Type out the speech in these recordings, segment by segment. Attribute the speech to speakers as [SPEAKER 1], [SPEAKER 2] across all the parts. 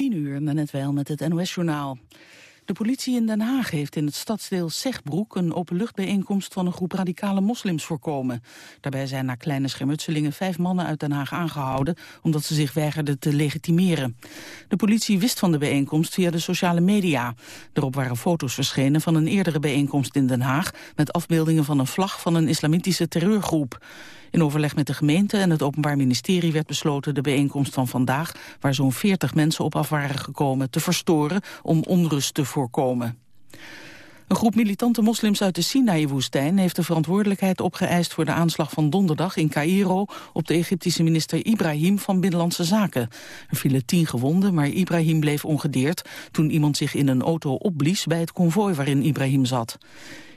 [SPEAKER 1] 10 uur, net wel met het NOS-journaal. De politie in Den Haag heeft in het stadsdeel Zegbroek een openluchtbijeenkomst van een groep radicale moslims voorkomen. Daarbij zijn na kleine schermutselingen vijf mannen uit Den Haag aangehouden omdat ze zich weigerden te legitimeren. De politie wist van de bijeenkomst via de sociale media. Erop waren foto's verschenen van een eerdere bijeenkomst in Den Haag met afbeeldingen van een vlag van een islamitische terreurgroep. In overleg met de gemeente en het Openbaar Ministerie werd besloten de bijeenkomst van vandaag, waar zo'n 40 mensen op af waren gekomen, te verstoren om onrust te voorkomen. Een groep militante moslims uit de Sinaï-woestijn heeft de verantwoordelijkheid opgeëist voor de aanslag van donderdag in Cairo op de Egyptische minister Ibrahim van Binnenlandse Zaken. Er vielen tien gewonden, maar Ibrahim bleef ongedeerd toen iemand zich in een auto opblies bij het konvooi waarin Ibrahim zat.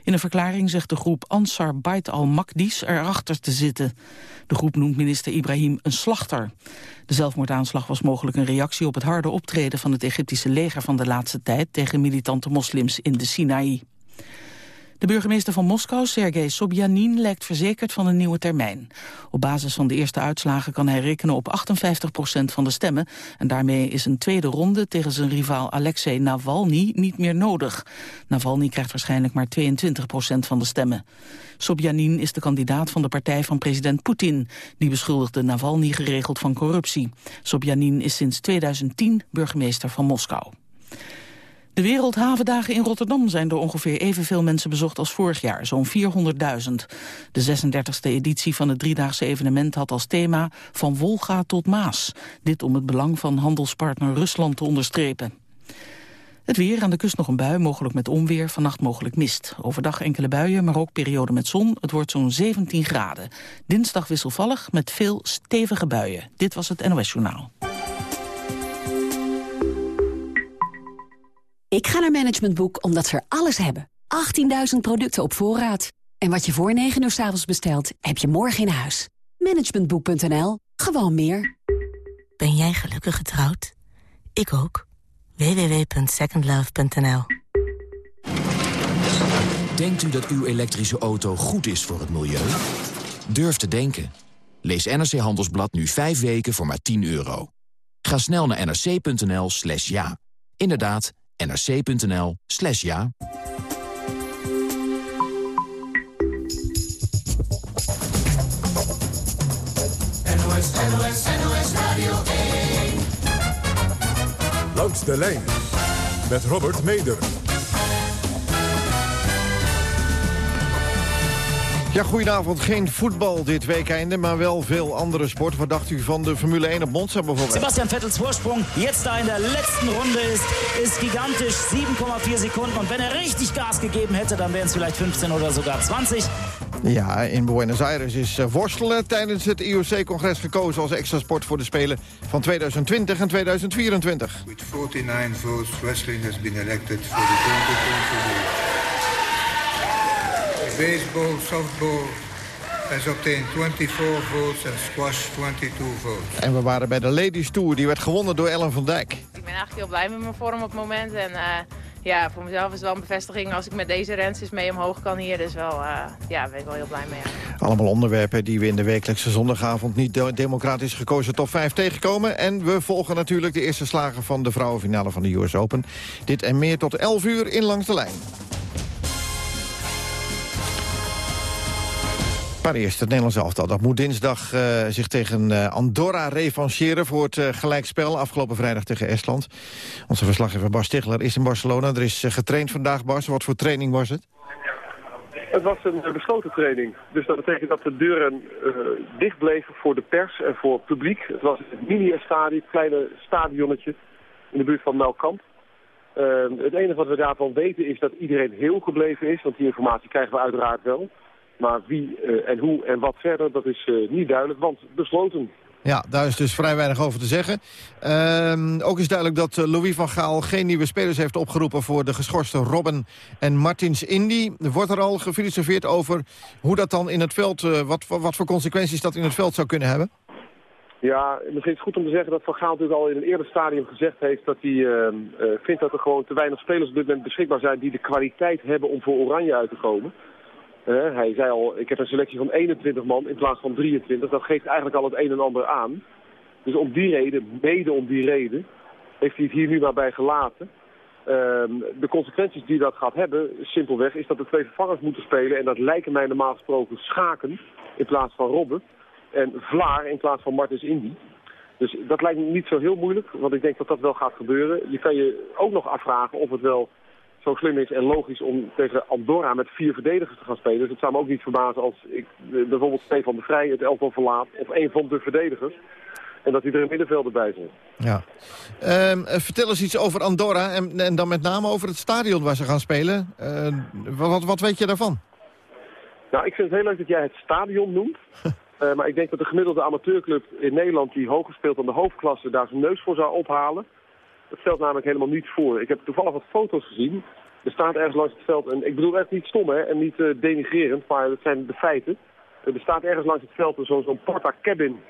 [SPEAKER 1] In een verklaring zegt de groep Ansar Bait al-Makdis erachter te zitten. De groep noemt minister Ibrahim een slachter. De zelfmoordaanslag was mogelijk een reactie op het harde optreden van het Egyptische leger van de laatste tijd tegen militante moslims in de Sinaï. De burgemeester van Moskou, Sergei Sobjanin, lijkt verzekerd van een nieuwe termijn. Op basis van de eerste uitslagen kan hij rekenen op 58 procent van de stemmen. En daarmee is een tweede ronde tegen zijn rivaal Alexei Navalny niet meer nodig. Navalny krijgt waarschijnlijk maar 22 procent van de stemmen. Sobjanin is de kandidaat van de partij van president Poetin. Die beschuldigde Navalny geregeld van corruptie. Sobjanin is sinds 2010 burgemeester van Moskou. De Wereldhavendagen in Rotterdam zijn door ongeveer evenveel mensen bezocht als vorig jaar, zo'n 400.000. De 36e editie van het driedaagse evenement had als thema Van Wolga tot Maas. Dit om het belang van handelspartner Rusland te onderstrepen. Het weer, aan de kust nog een bui, mogelijk met onweer, vannacht mogelijk mist. Overdag enkele buien, maar ook periode met zon. Het wordt zo'n 17 graden. Dinsdag wisselvallig met veel stevige buien. Dit was het NOS Journaal.
[SPEAKER 2] Ik ga naar Management Boek omdat ze er alles hebben. 18.000 producten op voorraad. En wat je voor 9 uur s avonds bestelt, heb je morgen in huis. Managementboek.nl. Gewoon meer.
[SPEAKER 3] Ben jij gelukkig getrouwd? Ik ook. www.secondlove.nl
[SPEAKER 4] Denkt u dat uw elektrische auto goed is voor het milieu? Durf te denken. Lees NRC Handelsblad nu 5 weken voor maar 10 euro. Ga snel naar nrc.nl slash ja. Inderdaad, nrc.nl slash ja.
[SPEAKER 5] NOS, NOS, NOS Radio 1.
[SPEAKER 6] Langs de lijn met Robert Meder.
[SPEAKER 7] Ja, goedenavond. Geen voetbal dit weekende, maar wel veel andere sport. Wat dacht u van de Formule 1 op Monza bijvoorbeeld?
[SPEAKER 8] Sebastian Vettels Vorsprung jetzt da in der letzten Runde ist, ist gigantisch. 7,4 Sekunden. Und wenn er richtig Gas gegeben hätte, dann wären es vielleicht 15 oder sogar 20.
[SPEAKER 7] Ja, in Buenos Aires is eh, worstelen tijdens het IOC-congres gekozen als extra sport voor de Spelen van 2020 en 2024.
[SPEAKER 9] With 49 votes, wrestling has been elected for the 2020 Baseball, softball has obtained 24 votes and squash 22 votes.
[SPEAKER 7] En we waren bij de Ladies Tour, die werd gewonnen door Ellen van Dijk.
[SPEAKER 10] Ik ben eigenlijk heel blij met mijn vorm op het moment. En uh, ja, voor mezelf is het wel een bevestiging als ik met deze renses mee omhoog kan hier. Dus wel, uh, ja, ben ik wel heel blij mee. Ja.
[SPEAKER 7] Allemaal onderwerpen die we in de wekelijkse zondagavond niet de democratisch gekozen top 5 tegenkomen. En we volgen natuurlijk de eerste slagen van de vrouwenfinale van de US Open. Dit en meer tot 11 uur in Langs de Lijn. Maar eerst het Nederlands elftal. Dat moet dinsdag uh, zich tegen uh, Andorra revancheren voor het uh, gelijkspel. Afgelopen vrijdag tegen Estland. Onze verslaggever Bas Stigler is in Barcelona. Er is getraind vandaag, Bas. Wat voor training was het?
[SPEAKER 11] Het was een besloten training. Dus dat betekent dat de deuren dicht bleven voor de pers en voor het publiek. Het was een mini-stadion, kleine stadionnetje in de buurt van Melkamp. het enige wat we daarvan weten is dat iedereen heel gebleven is. Want die informatie krijgen we uiteraard wel. Maar wie uh, en hoe en wat verder, dat is uh, niet duidelijk, want besloten.
[SPEAKER 7] Ja, daar is dus vrij weinig over te zeggen. Uh, ook is duidelijk dat eh, Louis van Gaal geen nieuwe spelers heeft opgeroepen... voor de geschorste Robben en Martins Indy. Wordt er al gefilosofeerd over hoe dat dan in het veld... Uh, wat, wat voor consequenties dat in het veld zou kunnen hebben?
[SPEAKER 11] Ja, misschien is het goed om te zeggen dat Van Gaal natuurlijk al in een eerder stadium gezegd heeft... dat hij uh, vindt dat er gewoon te weinig spelers op dit moment beschikbaar zijn... die de kwaliteit hebben om voor Oranje uit te komen... Hij zei al, ik heb een selectie van 21 man in plaats van 23. Dat geeft eigenlijk al het een en ander aan. Dus om die reden, mede om die reden, heeft hij het hier nu maar bij gelaten. Ehm, de consequenties die dat gaat hebben, simpelweg, is dat de twee vervangers moeten spelen. En dat lijken mij normaal gesproken Schaken in plaats van Robben. En Vlaar in plaats van Martens Indy. Dus dat lijkt me niet zo heel moeilijk, want ik denk dat dat wel gaat gebeuren. Je kan je ook nog afvragen of het wel zo slim is en logisch om tegen Andorra met vier verdedigers te gaan spelen. Dus het zou me ook niet verbazen als ik eh, bijvoorbeeld Stefan de Vrij het elftal verlaat of een van de verdedigers. En dat hij er een middenvelder bij zit.
[SPEAKER 7] Ja. Ehm, eh, vertel eens iets over Andorra en, en dan met name over het stadion waar ze gaan spelen. Eh, wat, wat weet je daarvan?
[SPEAKER 11] Nou, ik vind het heel leuk dat jij het stadion noemt. Maar ik denk dat de gemiddelde amateurclub in Nederland die hoger speelt dan de hoofdklasse daar zijn neus voor zou ophalen. Dat stelt namelijk helemaal niets voor. Ik heb toevallig wat foto's gezien. Er staat ergens langs het veld, en ik bedoel echt niet stom hè, en niet uh, denigrerend, maar dat zijn de feiten. er staat ergens langs het veld zo'n zo Porta Cabin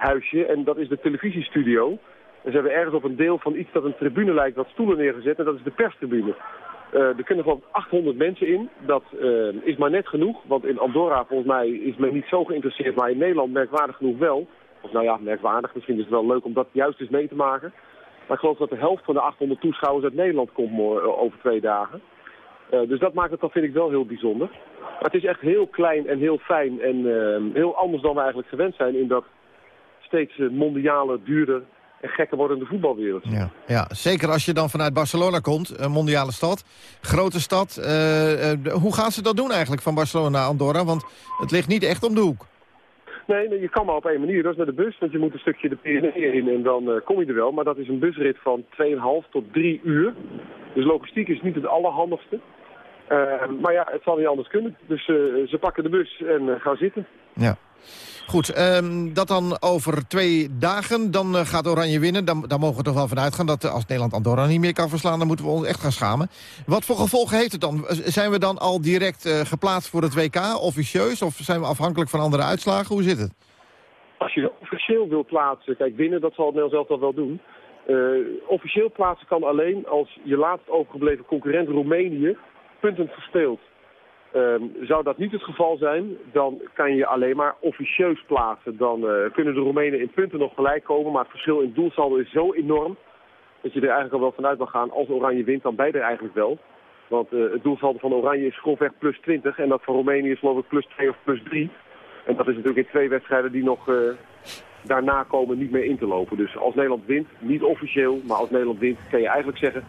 [SPEAKER 11] huisje en dat is de televisiestudio. En ze hebben ergens op een deel van iets dat een tribune lijkt wat stoelen neergezet en dat is de perstribune. Uh, er kunnen gewoon 800 mensen in. Dat uh, is maar net genoeg, want in Andorra volgens mij is men niet zo geïnteresseerd, maar in Nederland merkwaardig genoeg wel. Of nou ja, merkwaardig, misschien is het wel leuk om dat juist eens mee te maken. Maar ik geloof dat de helft van de 800 toeschouwers uit Nederland komt uh, over twee dagen. dus dat maakt het dan, vind ik, wel heel bijzonder. Maar het is echt heel klein en heel fijn en heel anders dan we eigenlijk gewend zijn in dat steeds mondiale, duurder en gekker wordende voetbalwereld.
[SPEAKER 7] Ja, ja, zeker als je dan vanuit Barcelona komt, een mondiale stad, grote stad. Hoe gaan ze dat doen eigenlijk van Barcelona naar Andorra? Want het ligt niet echt om de hoek.
[SPEAKER 11] Nee, je kan maar op één manier. Dat is met de bus, want je moet een stukje de Pyreneeën in en dan uh, kom je er wel. Maar dat is een busrit van 2,5 tot 3 uur. Dus logistiek is niet het allerhandigste. Maar ja, het zal niet anders kunnen. Dus ze pakken de bus en gaan zitten.
[SPEAKER 7] Ja. Goed, um, dat dan over twee dagen. Dan uh, gaat Oranje winnen. Dan, dan mogen we toch wel vanuit gaan dat als Nederland Andorra niet meer kan verslaan... dan moeten we ons echt gaan schamen. Wat voor gevolgen heeft het dan? Zijn we dan al direct uh, geplaatst voor het WK, officieus? Of zijn we afhankelijk van andere uitslagen? Hoe zit het?
[SPEAKER 11] Als je officieel wil plaatsen... Kijk, winnen, dat zal het Nederland zelf wel doen. officieel plaatsen kan alleen als je laatst overgebleven concurrent Roemenië punten verspeelt. Um, zou dat niet het geval zijn, dan kan je alleen maar officieus plaatsen. Dan uh, kunnen de Roemenen in punten nog gelijk komen, maar het verschil in doelsaldo is zo enorm... dat je er eigenlijk al wel vanuit mag gaan, als Oranje wint, dan beide eigenlijk wel. Want uh, het doelsaldo van Oranje is grofweg plus 20 en dat van Roemenië is geloof ik plus 2 of plus 3. En dat is natuurlijk in twee wedstrijden die nog uh, daarna komen niet meer in te lopen. Dus als Nederland wint, niet officieel, maar als Nederland wint, kan je eigenlijk zeggen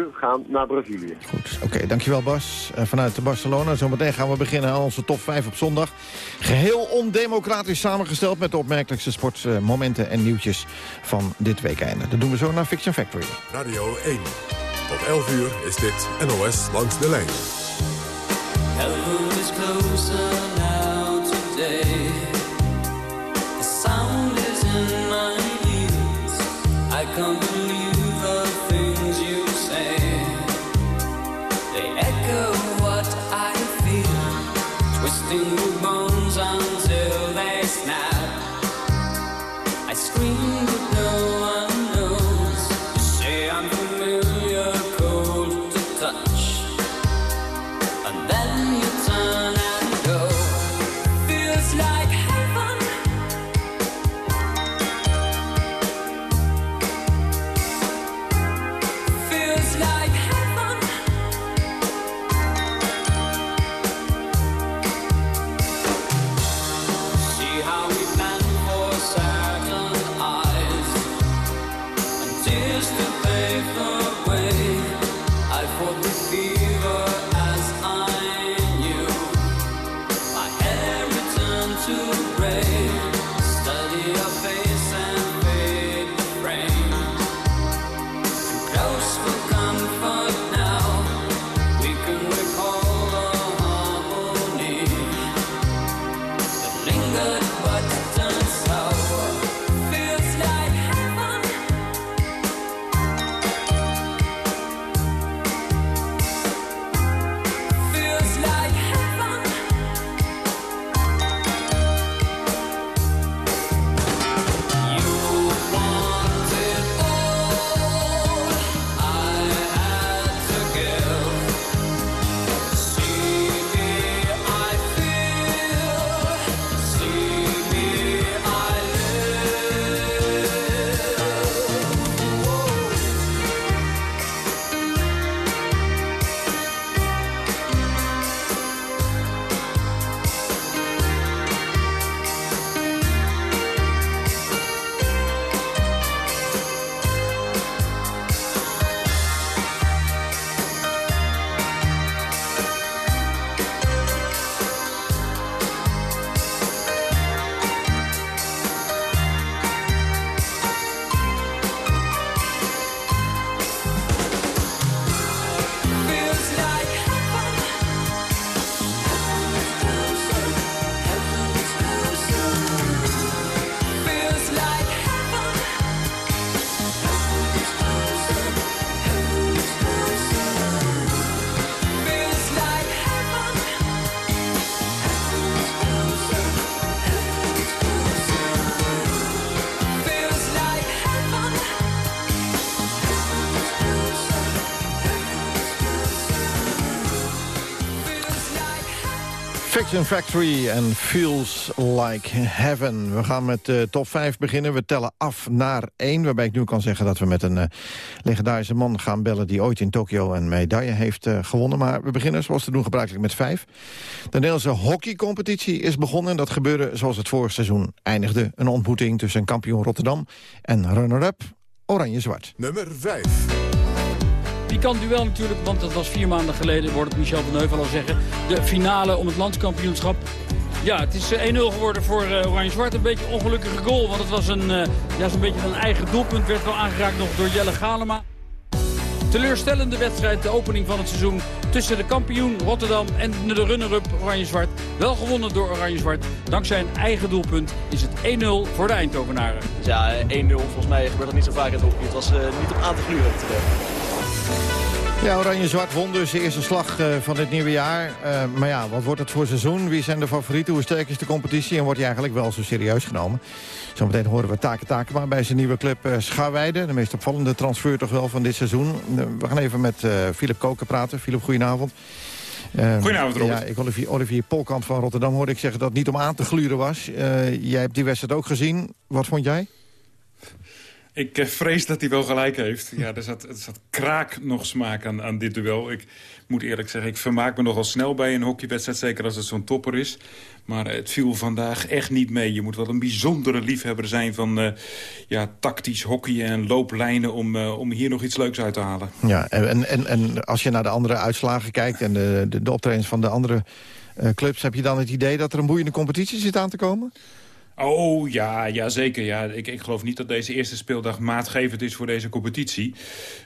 [SPEAKER 11] we gaan naar Brazilië.
[SPEAKER 7] Goed, oké, dankjewel Bas. Uh, vanuit Barcelona, zometeen gaan we beginnen aan onze top 5 op zondag. Geheel ondemocratisch samengesteld met de opmerkelijkste sportmomenten en nieuwtjes van dit weekende. Dat doen we zo naar Fiction Factory.
[SPEAKER 6] Radio 1. Tot 11 uur is dit NOS langs de lijn.
[SPEAKER 7] Factory en Feels Like Heaven. We gaan met de top 5 beginnen. We tellen af naar 1. Waarbij ik nu kan zeggen dat we met een uh, legendarische man gaan bellen... die ooit in Tokio een medaille heeft uh, gewonnen. Maar we beginnen zoals te doen gebruikelijk met 5. De Nederlandse hockeycompetitie is begonnen. En dat gebeurde zoals het vorig seizoen eindigde. Een ontmoeting tussen kampioen Rotterdam en runner-up Oranje-Zwart.
[SPEAKER 12] Nummer 5.
[SPEAKER 13] Pikant duel natuurlijk, want dat was vier maanden geleden, wordt het Michel van Heuvel al zeggen. De finale om het landskampioenschap. Ja, het is 1-0 geworden voor uh, Oranje-Zwart. Een beetje ongelukkige goal, want het was een, uh, ja, zo'n beetje een eigen doelpunt. Werd wel aangeraakt nog door Jelle Galema. Teleurstellende wedstrijd, de opening van het seizoen tussen de kampioen Rotterdam en de runner-up Oranje-Zwart. Wel gewonnen door Oranje-Zwart. Dankzij een eigen doelpunt is het 1-0 voor de Eindhovenaren.
[SPEAKER 14] Ja, 1-0 volgens mij gebeurt dat niet zo vaak in het hockey. Het was niet op aan te gluren.
[SPEAKER 7] Ja, Oranje-Zwart won dus de eerste slag uh, van dit nieuwe jaar. Uh, maar ja, wat wordt het voor seizoen? Wie zijn de favorieten? Hoe sterk is de competitie? En wordt hij eigenlijk wel zo serieus genomen? Zometeen horen we Take Takema bij zijn nieuwe club uh, Schaarweide. De meest opvallende transfer toch wel van dit seizoen. we gaan even met Philip Koken praten. Philip, goedenavond.
[SPEAKER 15] Goedenavond, Robert.
[SPEAKER 7] Ja, ik Olivier, Olivier Polkant van Rotterdam hoorde ik zeggen dat het niet om aan te gluren was. jij hebt die wedstrijd ook gezien. Wat vond jij?
[SPEAKER 15] Ik uh, vrees dat hij wel gelijk heeft. Ja, er zat, er kraak nog smaak aan, aan dit duel. Ik moet eerlijk zeggen, ik vermaak me nogal snel bij een hockeywedstrijd. Zeker als het zo'n topper is. Maar het viel vandaag echt niet mee. Je moet wel een bijzondere liefhebber zijn van uh, ja, tactisch hockey en looplijnen... Om, om hier nog iets leuks uit te halen.
[SPEAKER 7] Ja, en, en, en als je naar de andere uitslagen kijkt... en de, de, de optredens van de andere clubs... heb je dan het idee dat er een boeiende competitie zit aan te komen?
[SPEAKER 15] Oh, ja, ja zeker. Ja. Ik, ik geloof niet dat deze eerste speeldag maatgevend is voor deze competitie.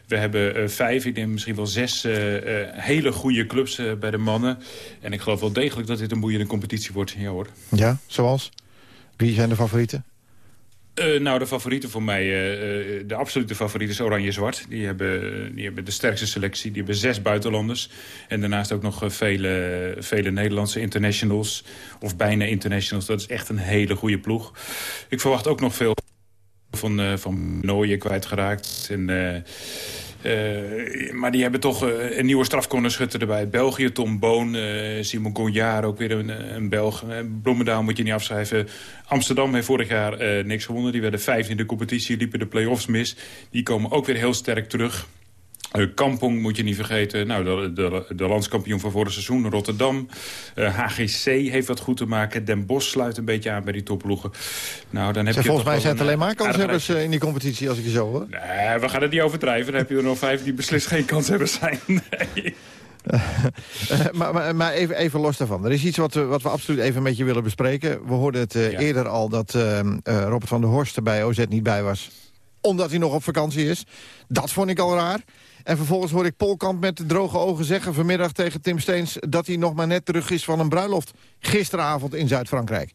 [SPEAKER 15] We hebben uh, vijf, ik denk misschien wel zes uh, uh, hele goede clubs bij de mannen. En ik geloof wel degelijk dat dit een boeiende competitie wordt. Ja hoor.
[SPEAKER 7] Ja, zoals? Wie zijn de favorieten?
[SPEAKER 15] Uh, nou, de favorieten voor mij, uh, de absolute favoriet is Oranje-Zwart. Die hebben, die hebben de sterkste selectie. Die hebben zes buitenlanders. En daarnaast ook nog vele, vele Nederlandse internationals. Of bijna internationals. Dat is echt een hele goede ploeg. Ik verwacht ook nog veel van, uh, van Nooien kwijtgeraakt. En... Uh, maar die hebben toch uh, een nieuwe strafcornerschutter erbij. België, Tom Boon, uh, Simon Gonjaar, ook weer een, een Belg. Bloemendaal moet je niet afschrijven. Amsterdam heeft vorig jaar niks gewonnen. Die werden vijf in de competitie, liepen de play-offs mis. Die komen ook weer heel sterk terug. Uh, Kampong moet je niet vergeten. Nou, de, de, de landskampioen van vorig seizoen, Rotterdam. Uh, HGC heeft wat goed te maken. Den Bosch sluit een beetje aan bij die topploegen. Nou, dan heb
[SPEAKER 7] Zeg,
[SPEAKER 15] je
[SPEAKER 7] volgens mij zijn het alleen maar kanshebbers uh, in die competitie, als ik je zo hoor.
[SPEAKER 15] Nee, we gaan het niet overdrijven. Dan heb je er nog vijf die beslist geen kanshebbers zijn. Nee.
[SPEAKER 7] maar, maar, maar even, even, los daarvan. Er is iets wat we, wat we absoluut even met je willen bespreken. We hoorden het ja. eerder al dat Robert van der Horst er bij OZ niet bij was omdat hij nog op vakantie is. Dat vond ik al raar. En vervolgens hoor ik Polkamp met droge ogen zeggen vanmiddag tegen Tim Steens... dat hij nog maar net terug is van een bruiloft gisteravond in Zuid-Frankrijk.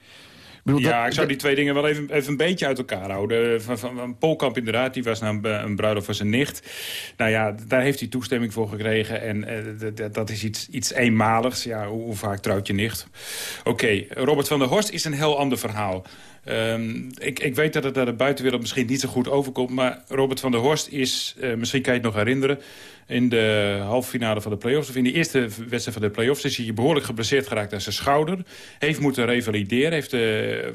[SPEAKER 15] Ja, dat, ik zou die twee dingen wel even, even een beetje uit elkaar houden. Van, van, van Polkamp inderdaad, die was naar een, een bruiloft van zijn nicht. Nou ja, daar heeft hij toestemming voor gekregen. En uh, dat is iets, iets eenmaligs. Ja, hoe, hoe vaak trouwt je nicht? Oké, okay, Robert van der Horst is een heel ander verhaal. Um, ik, ik, weet dat het naar de buitenwereld misschien niet zo goed overkomt... maar Robert van der Horst is, uh, misschien kan je het nog herinneren... in de halve finale van de play-offs... of in de eerste wedstrijd van de play-offs... is hij behoorlijk geblesseerd geraakt aan zijn schouder. Heeft moeten revalideren. Heeft, uh,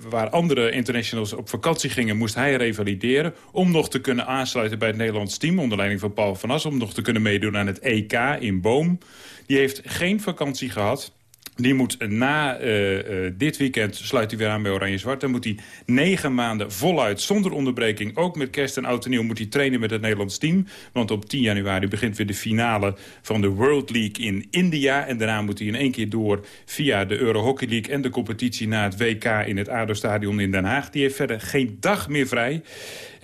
[SPEAKER 15] waar andere internationals op vakantie gingen... moest hij revalideren om nog te kunnen aansluiten bij het Nederlands team... onder leiding van Paul van As... om nog te kunnen meedoen aan het EK in Boom. Die heeft geen vakantie gehad... Die moet na uh, uh, dit weekend sluit hij weer aan bij Oranje-Zwart. Dan moet hij negen maanden voluit, zonder onderbreking... ook met kerst en oud en nieuw moet hij trainen met het Nederlands team. Want op 10 januari begint weer de finale van de World League in India. En daarna moet hij in één keer door via de Euro Hockey League... en de competitie naar het WK in het ADO-stadion in Den Haag. Die heeft verder geen dag meer vrij.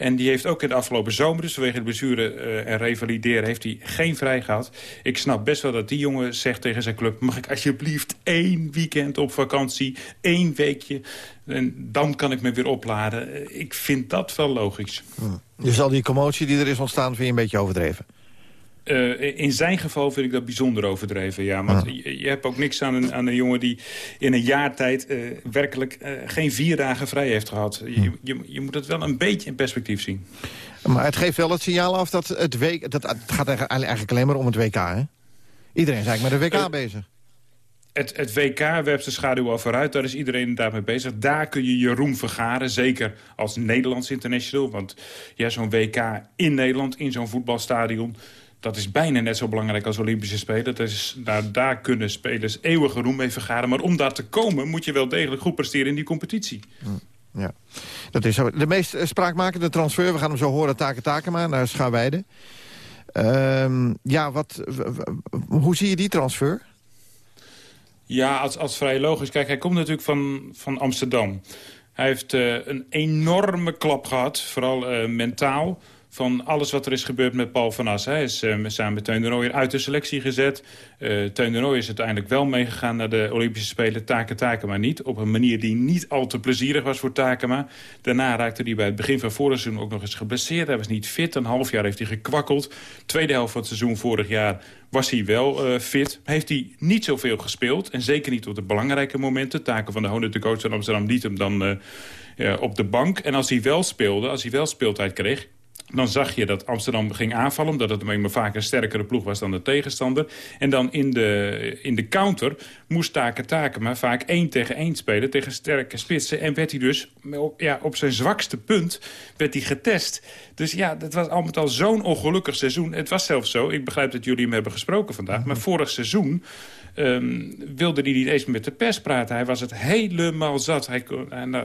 [SPEAKER 15] En die heeft ook in de afgelopen zomer, dus vanwege de blessure uh, en revalideren... heeft hij geen vrij gehad. Ik snap best wel dat die jongen zegt tegen zijn club... mag ik alsjeblieft één weekend op vakantie, één weekje... en dan kan ik me weer opladen. Ik vind dat wel logisch.
[SPEAKER 7] Hm. Je zal die commotie die er is ontstaan, vind je een beetje overdreven?
[SPEAKER 15] Uh, in zijn geval vind ik dat bijzonder overdreven, ja. Want ja. je, je, hebt ook niks aan een, aan een jongen die in een jaar tijd uh, werkelijk uh, geen vier dagen vrij heeft gehad. Je, je, je, moet het wel een beetje in perspectief zien.
[SPEAKER 7] Maar het geeft wel het signaal af dat het, week, dat, het gaat eigenlijk alleen maar om het WK, hè? Iedereen is eigenlijk met de WK bezig.
[SPEAKER 15] het, het WK werpt zijn schaduw al vooruit. Daar is iedereen inderdaad mee bezig. Daar kun je je roem vergaren. Zeker als Nederlands international. Want ja, zo'n WK in Nederland, in zo'n voetbalstadion... dat is bijna net zo belangrijk als Olympische Spelen. Dat is, nou, daar kunnen spelers eeuwige roem mee vergaren. Maar om daar te komen moet je wel degelijk goed presteren in die competitie.
[SPEAKER 7] Ja, dat is zo. De meest eh, spraakmakende transfer, we gaan hem zo horen, Taken Takema naar Schaarweide. Ehm, ja, wat, hoe zie je die transfer?
[SPEAKER 15] Ja, als, als vrij logisch. Kijk, hij komt natuurlijk van, van Amsterdam. Hij heeft eh, een enorme klap gehad, vooral eh, mentaal... van alles wat er is gebeurd met Paul van As. Hij is eh, samen met Teun de Nooijer uit de selectie gezet. Eh Teun de Nooijer is uiteindelijk wel meegegaan naar de Olympische Spelen. Taken Takema niet. Op een manier die niet al te plezierig was voor Takema. Daarna raakte hij bij het begin van vorig seizoen ook nog eens geblesseerd. Hij was niet fit. Een half jaar heeft hij gekwakkeld. Tweede helft van het seizoen vorig jaar was hij wel eh, fit. Heeft hij niet zoveel gespeeld. En zeker niet op de belangrijke momenten. Taken van de Honor, de coach van Amsterdam, liet hem dan op de bank. En als hij wel speelde, als hij wel speeltijd kreeg... Dan zag je dat Amsterdam ging aanvallen... omdat het maar vaak een sterkere ploeg was dan de tegenstander. En dan in de, in de counter moest Taken Takema vaak één tegen één spelen... tegen sterke spitsen. En werd hij dus op, ja, op zijn zwakste punt werd hij getest. Dus ja, dat was al met al zo'n ongelukkig seizoen. Het was zelfs zo, ik begrijp dat jullie hem hebben gesproken vandaag... maar vorig seizoen ehm, wilde hij niet eens met de pers praten. Hij was het helemaal zat. Hij, kon- en, eh,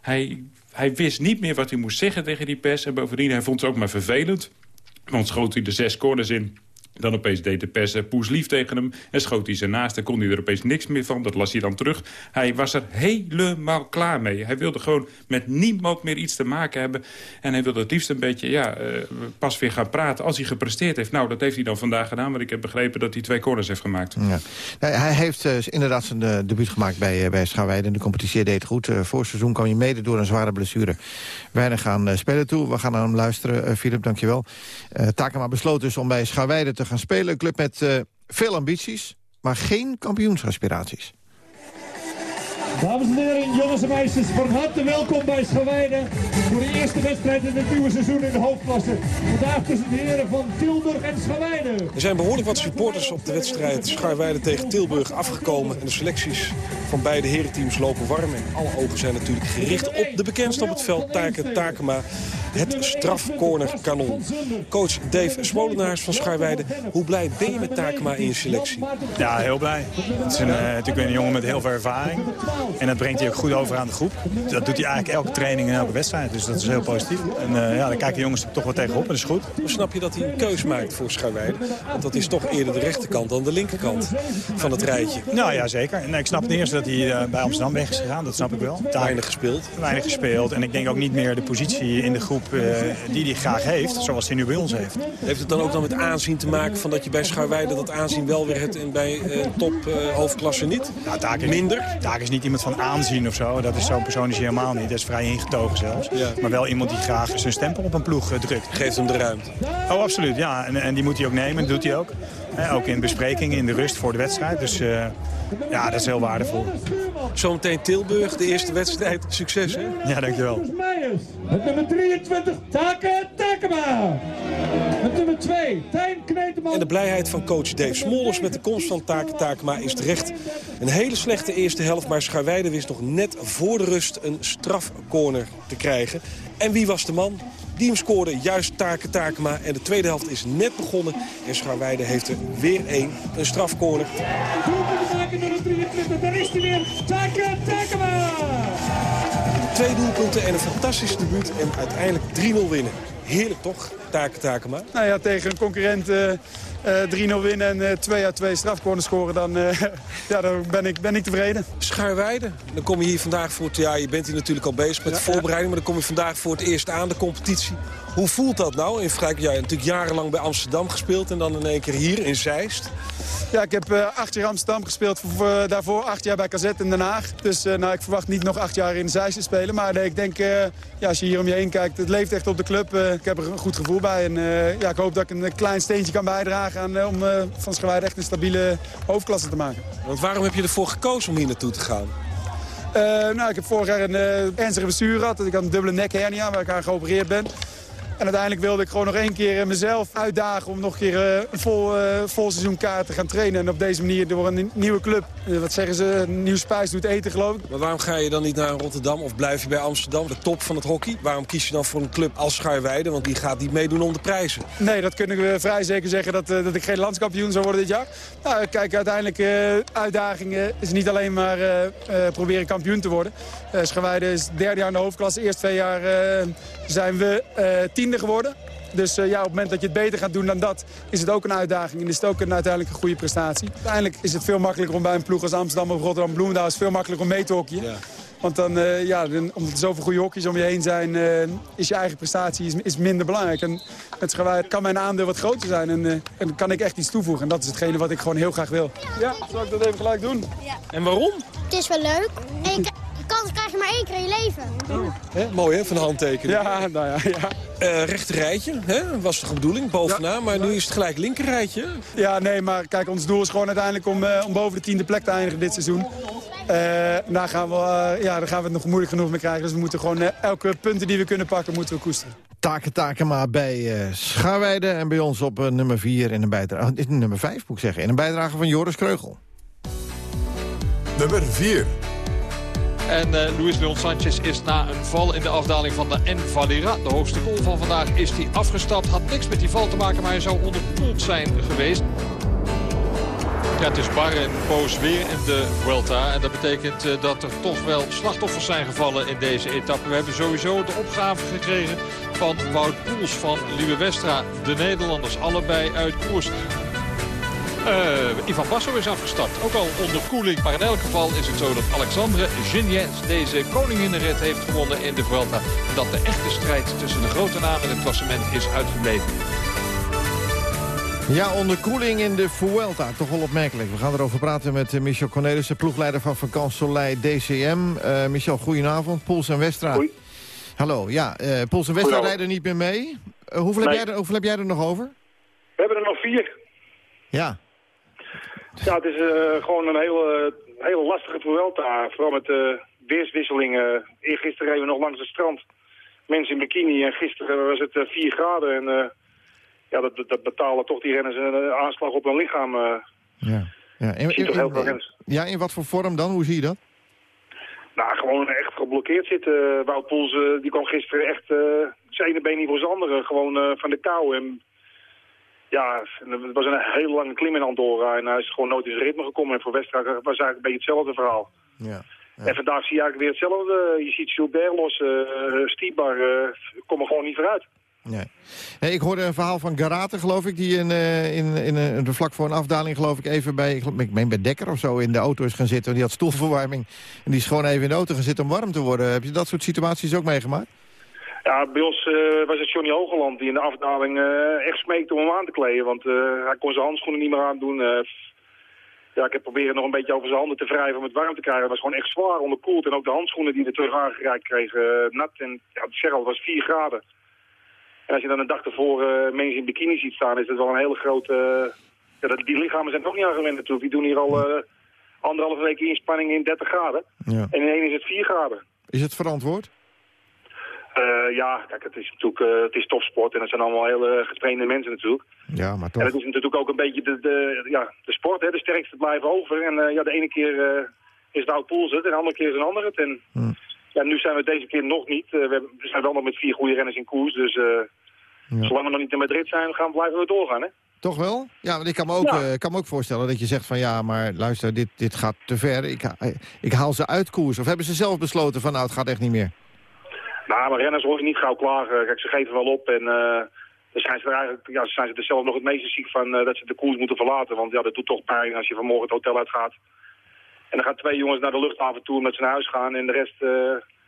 [SPEAKER 15] hij, hij wist niet meer wat hij moest zeggen tegen die pers. En bovendien, hij vond het ook maar vervelend. Want schoot hij de zes corners in... Dan opeens deed de pers poes lief tegen hem. En schoot hij ze naast. Dan kon hij er opeens niks meer van. Dat las hij dan terug. Hij was er helemaal klaar mee. Hij wilde gewoon met niemand meer iets te maken hebben. En hij wilde het liefst een beetje ja, eh, pas weer gaan praten als hij gepresteerd heeft. Nou, dat heeft hij dan vandaag gedaan. Want ik heb begrepen dat hij twee corners heeft gemaakt.
[SPEAKER 7] Ja. Nee, hij heeft eh, inderdaad zijn eh, debuut gemaakt bij, bij Schaarweide. In de competitie deed goed. Voor seizoen kwam je mede door een zware blessure weinig aan uh, spelen toe. We gaan naar hem luisteren, Filip, dankjewel. Takema besloot dus om bij Schaarweide te gaan spelen. Een club met uh, veel ambities, maar geen kampioensaspiraties.
[SPEAKER 12] Dames en heren, jongens en meisjes, van harte welkom bij Schawijden voor de eerste wedstrijd in het nieuwe seizoen in de hoofdklasse. Vandaag tussen de heren van Tilburg en Schawijden.
[SPEAKER 16] Er zijn behoorlijk wat supporters op de wedstrijd Schaarweide tegen Tilburg afgekomen. En de selecties van beide herenteams lopen warm. En alle ogen zijn natuurlijk gericht op de bekendste op het veld, Taken Takema. Het strafcornerkanon. Coach Dave Smolenaars van Schaarweide, hoe blij ben je met Takema in je selectie?
[SPEAKER 17] Ja, heel blij. Het is een, uh, natuurlijk een jongen met heel veel ervaring. En dat brengt hij ook goed over aan de groep. Dat doet hij eigenlijk elke training en elke wedstrijd. Dus dat is heel positief. En uh, ja, daar kijken de jongens toch wel tegenop en dat is goed.
[SPEAKER 16] Hoe snap je dat hij een keus maakt voor Schaarweide? Want dat is toch eerder de rechterkant dan de linkerkant van het rijtje.
[SPEAKER 17] Nou ja, zeker. Nee, ik snap ten eerste dat hij uh, bij Amsterdam weg is gegaan. Dat snap ik wel.
[SPEAKER 16] Daar weinig gespeeld.
[SPEAKER 17] Weinig gespeeld. En ik denk ook niet meer de positie in de groep die hij graag heeft. Zoals hij nu bij ons heeft.
[SPEAKER 16] Heeft het dan ook dan met aanzien te maken van dat je bij Schaarweide dat aanzien wel weer hebt en bij top hoofdklasse niet?
[SPEAKER 17] Nou, Taak is,
[SPEAKER 16] Minder?
[SPEAKER 17] Taak is niet iemand van aanzien of zo. Dat is zo'n persoon is hij helemaal niet. Dat is vrij ingetogen zelfs. Ja. Maar wel iemand die graag zijn stempel op een ploeg uh, drukt.
[SPEAKER 16] Geeft hem de ruimte.
[SPEAKER 17] Oh, absoluut. Ja. En, en die moet hij ook nemen. Dat doet hij ook. Eh, ook in besprekingen, in de rust voor de wedstrijd. Dus uh, ja, dat is heel waardevol.
[SPEAKER 16] Zometeen Tilburg, de eerste wedstrijd. Succes, hè?
[SPEAKER 17] Ja, dankjewel.
[SPEAKER 12] Met nummer 23, Take Takema. Met nummer 2, Tijn Kneteman.
[SPEAKER 16] En de blijheid van coach Dave Smolders met de komst van Take Takema is terecht. Een hele slechte eerste helft, maar Schaarweide wist nog net voor de rust een strafcorner te krijgen. En wie was de man? Die hem scoorde, juist Take Takema. En de tweede helft is net begonnen. En Scharweide heeft er weer één, een strafcorner.
[SPEAKER 12] Daar is hij weer, Take Takema!
[SPEAKER 16] Twee doelpunten en een fantastisch debuut. En uiteindelijk 3-0 winnen. Heerlijk toch, Take Takema?
[SPEAKER 18] Nou ja, tegen een concurrent... Uh... Uh, 3-0 winnen en uh, 2 uit 2 strafcorners scoren, dan, uh, ja, dan ben, ik, ben ik tevreden.
[SPEAKER 16] Schaarweide, dan kom je hier vandaag voor het... Ja, je bent hier natuurlijk al bezig met de voorbereiding... maar dan kom je vandaag voor het eerst aan, de competitie. Hoe voelt dat nou? In vrij, ja, natuurlijk jarenlang bij Amsterdam gespeeld... en dan in één keer hier in Zeist.
[SPEAKER 18] Ja, ik heb uh, acht jaar Amsterdam gespeeld. Voor, daarvoor acht jaar bij KZ in Den Haag. Dus nou, ik verwacht niet nog acht jaar in Zeist te spelen. Maar nee, ik denk, ja, als je hier om je heen kijkt... het leeft echt op de club. ik heb er een goed gevoel bij. En ja, ik hoop dat ik een klein steentje kan bijdragen... Aan, om van Schaarweide echt een stabiele hoofdklasse te maken.
[SPEAKER 16] Want waarom heb je ervoor gekozen om hier naartoe te gaan?
[SPEAKER 18] Uh, nou, ik heb vorig jaar een uh, ernstige bestuur gehad. Ik had een dubbele nekhernia waar ik aan geopereerd ben. En uiteindelijk wilde ik gewoon nog één keer mezelf uitdagen... om nog een keer een vol, vol seizoen kaart te gaan trainen. En op deze manier door een nieuwe club, wat zeggen ze, nieuw spijs doet eten geloof ik.
[SPEAKER 16] Maar waarom ga je dan niet naar Rotterdam of blijf je bij Amsterdam, de top van het hockey? Waarom kies je dan voor een club als Schuiweide? Want die gaat niet meedoen om de prijzen.
[SPEAKER 18] Nee, dat kunnen we vrij zeker zeggen dat, dat ik geen landskampioen zou worden dit jaar. Nou, kijk, uiteindelijk uitdagingen is niet alleen maar uh, uh, proberen kampioen te worden. Uh, Schaarweide is derde jaar in de hoofdklasse. Eerst twee jaar zijn we tiende geworden. Dus ja, op het moment dat je het beter gaat doen dan dat, is het ook een uitdaging. En is het ook een, uiteindelijk een goede prestatie. Uiteindelijk is het veel makkelijker om bij een ploeg als Amsterdam of Rotterdam Bloemendaal... is veel makkelijker om mee te hockeyen. Ja. Want dan, uh, ja, dan, omdat er zoveel goede hokjes om je heen zijn, uh, is je eigen prestatie is, is minder belangrijk. En het kan mijn aandeel wat groter zijn en, uh, en kan ik echt iets toevoegen. En dat is hetgene wat ik gewoon heel graag wil. Ja, zal ik dat even gelijk doen?
[SPEAKER 16] Ja. En waarom?
[SPEAKER 19] Het is wel leuk. En kans krijg je maar één keer in je leven.
[SPEAKER 16] Oh. He, mooi hè, van de handtekening.
[SPEAKER 18] Ja, nou ja. ja.
[SPEAKER 16] Uh, rechter rijtje, hè? was de bedoeling, bovenaan. Ja. Maar nu is het gelijk linker rijtje.
[SPEAKER 18] Ja, nee, maar kijk, ons doel is gewoon uiteindelijk om, uh, om boven de tiende plek te eindigen dit seizoen. Uh, daar, gaan we, uh, ja, daar gaan we het nog moeilijk genoeg mee krijgen. Dus we moeten gewoon uh, elke punten die we kunnen pakken, moeten we koesteren.
[SPEAKER 7] Taken Takema bij uh, Schaarweide en bij ons op nummer 4 in een bijdrage... Oh, nummer 5 moet ik zeggen, in een bijdrage van Joris Kreugel.
[SPEAKER 20] Nummer 4.
[SPEAKER 21] En uh, Luis Leon Sanchez is na een val in de afdaling van de N Valera. De hoogste goal van vandaag is hij afgestapt. Had niks met die val te maken, maar hij zou onderkoeld zijn geweest. Ja, het is bar en boos weer in de Vuelta. En dat betekent uh, dat er toch wel slachtoffers zijn gevallen in deze etappe. We hebben sowieso de opgave gekregen van Wout Poels van Liebe Westra. De Nederlanders allebei uit koers. Uh, Ivan Basso is afgestapt, ook al onder koeling. Maar in elk geval is het zo dat Alexandre Geniet deze koninginnenrit heeft gewonnen in de Vuelta. En dat de echte strijd tussen de grote namen in het klassement is uitgebleven.
[SPEAKER 7] Ja, onderkoeling in de Vuelta. Toch wel opmerkelijk. We gaan erover praten met uh, Michel Cornelissen, ploegleider van Vakant Soleil DCM. Uh, Michel, goedenavond. Poels en Westra.
[SPEAKER 22] Goeie.
[SPEAKER 7] Hallo, ja. Uh, Poels en Westra rijden niet meer mee. hoeveel, nee. heb jij er, hoeveel heb jij er nog over?
[SPEAKER 22] We hebben er nog vier.
[SPEAKER 7] Ja.
[SPEAKER 22] Ja, het is gewoon een hele, hele lastige Vuelta. Vooral met weerswisselingen. Eergisteren reden we nog langs het strand. Mensen in bikini en gisteren was het 4 graden en ja, dat, dat betalen toch die renners een aanslag op hun lichaam.
[SPEAKER 7] Ja. Ja. In, in, in, ja, in wat voor vorm dan? Hoe zie je dat?
[SPEAKER 22] Nou, gewoon echt geblokkeerd zitten. Wout Poels, die kwam gisteren echt uh, zijn ene been niet voor zijn andere. Gewoon uh, van de kou. En ja, het was een hele lange klim in Andorra. En hij is gewoon nooit in zijn ritme gekomen. En voor Westra was eigenlijk een beetje hetzelfde verhaal.
[SPEAKER 7] Ja. Ja.
[SPEAKER 22] En vandaag zie je eigenlijk weer hetzelfde. Je ziet Gilbert los, uh, Stibar, uh, komen gewoon niet vooruit.
[SPEAKER 7] Nee. nee. Ik hoorde een verhaal van Garate, geloof ik, die in, uh, in, in, in, vlak voor een afdaling, geloof ik, even bij, ik, ik meen bij Dekker of zo, in de auto is gaan zitten. Die had stoelverwarming en die is gewoon even in de auto gaan zitten om warm te worden. Heb je dat soort situaties ook meegemaakt?
[SPEAKER 22] Ja, bij ons uh, was het Johnny Hogeland die in de afdaling uh, echt smeekte om hem aan te kleden. Want hij kon zijn handschoenen niet meer aandoen. ja, ik heb proberen nog een beetje over zijn handen te wrijven om het warm te krijgen. Het was gewoon echt zwaar onderkoeld. En ook de handschoenen die er terug aangereikt kregen, nat. En ja, ik zeg al, het was 4 graden. En als je dan een dag ervoor mensen in bikini ziet staan, is dat wel een hele grote... Ja, die lichamen zijn ook niet aan gewend natuurlijk. Die doen hier al anderhalve week inspanning in 30 graden.
[SPEAKER 7] Ja.
[SPEAKER 22] En ineens is het 4 graden.
[SPEAKER 7] Is het verantwoord?
[SPEAKER 22] Ja, kijk, het is natuurlijk het is topsport en het zijn allemaal hele getrainde mensen natuurlijk.
[SPEAKER 7] Ja, maar toch.
[SPEAKER 22] En het is natuurlijk ook een beetje de, de, ja, de sport, hè. de sterkste blijven over. En ja, de ene keer is het Wout Poels het en de andere keer is een ander het. En
[SPEAKER 7] hm.
[SPEAKER 22] ja, nu zijn we deze keer nog niet. we, zijn wel nog met vier goede renners in koers, dus... Ja. Zolang we nog niet in Madrid zijn, gaan, blijven we doorgaan, hè?
[SPEAKER 7] Toch wel? Ja, want ik kan me ook, ja. kan me ook voorstellen dat je zegt van... ja, maar luister, dit, dit gaat te ver. Ik, ik haal ze uit koers. Of hebben ze zelf besloten van nou, het gaat echt niet meer?
[SPEAKER 22] Nou, maar renners hoor je niet gauw klagen. Kijk, ze geven wel op en... Uh, dan zijn ze er eigenlijk, ja, zijn ze er zelf nog het meeste ziek van uh, dat ze de koers moeten verlaten. Want ja, dat doet toch pijn als je vanmorgen het hotel uitgaat. En dan gaan twee jongens naar de luchthaven toe met zijn huis gaan. En de rest,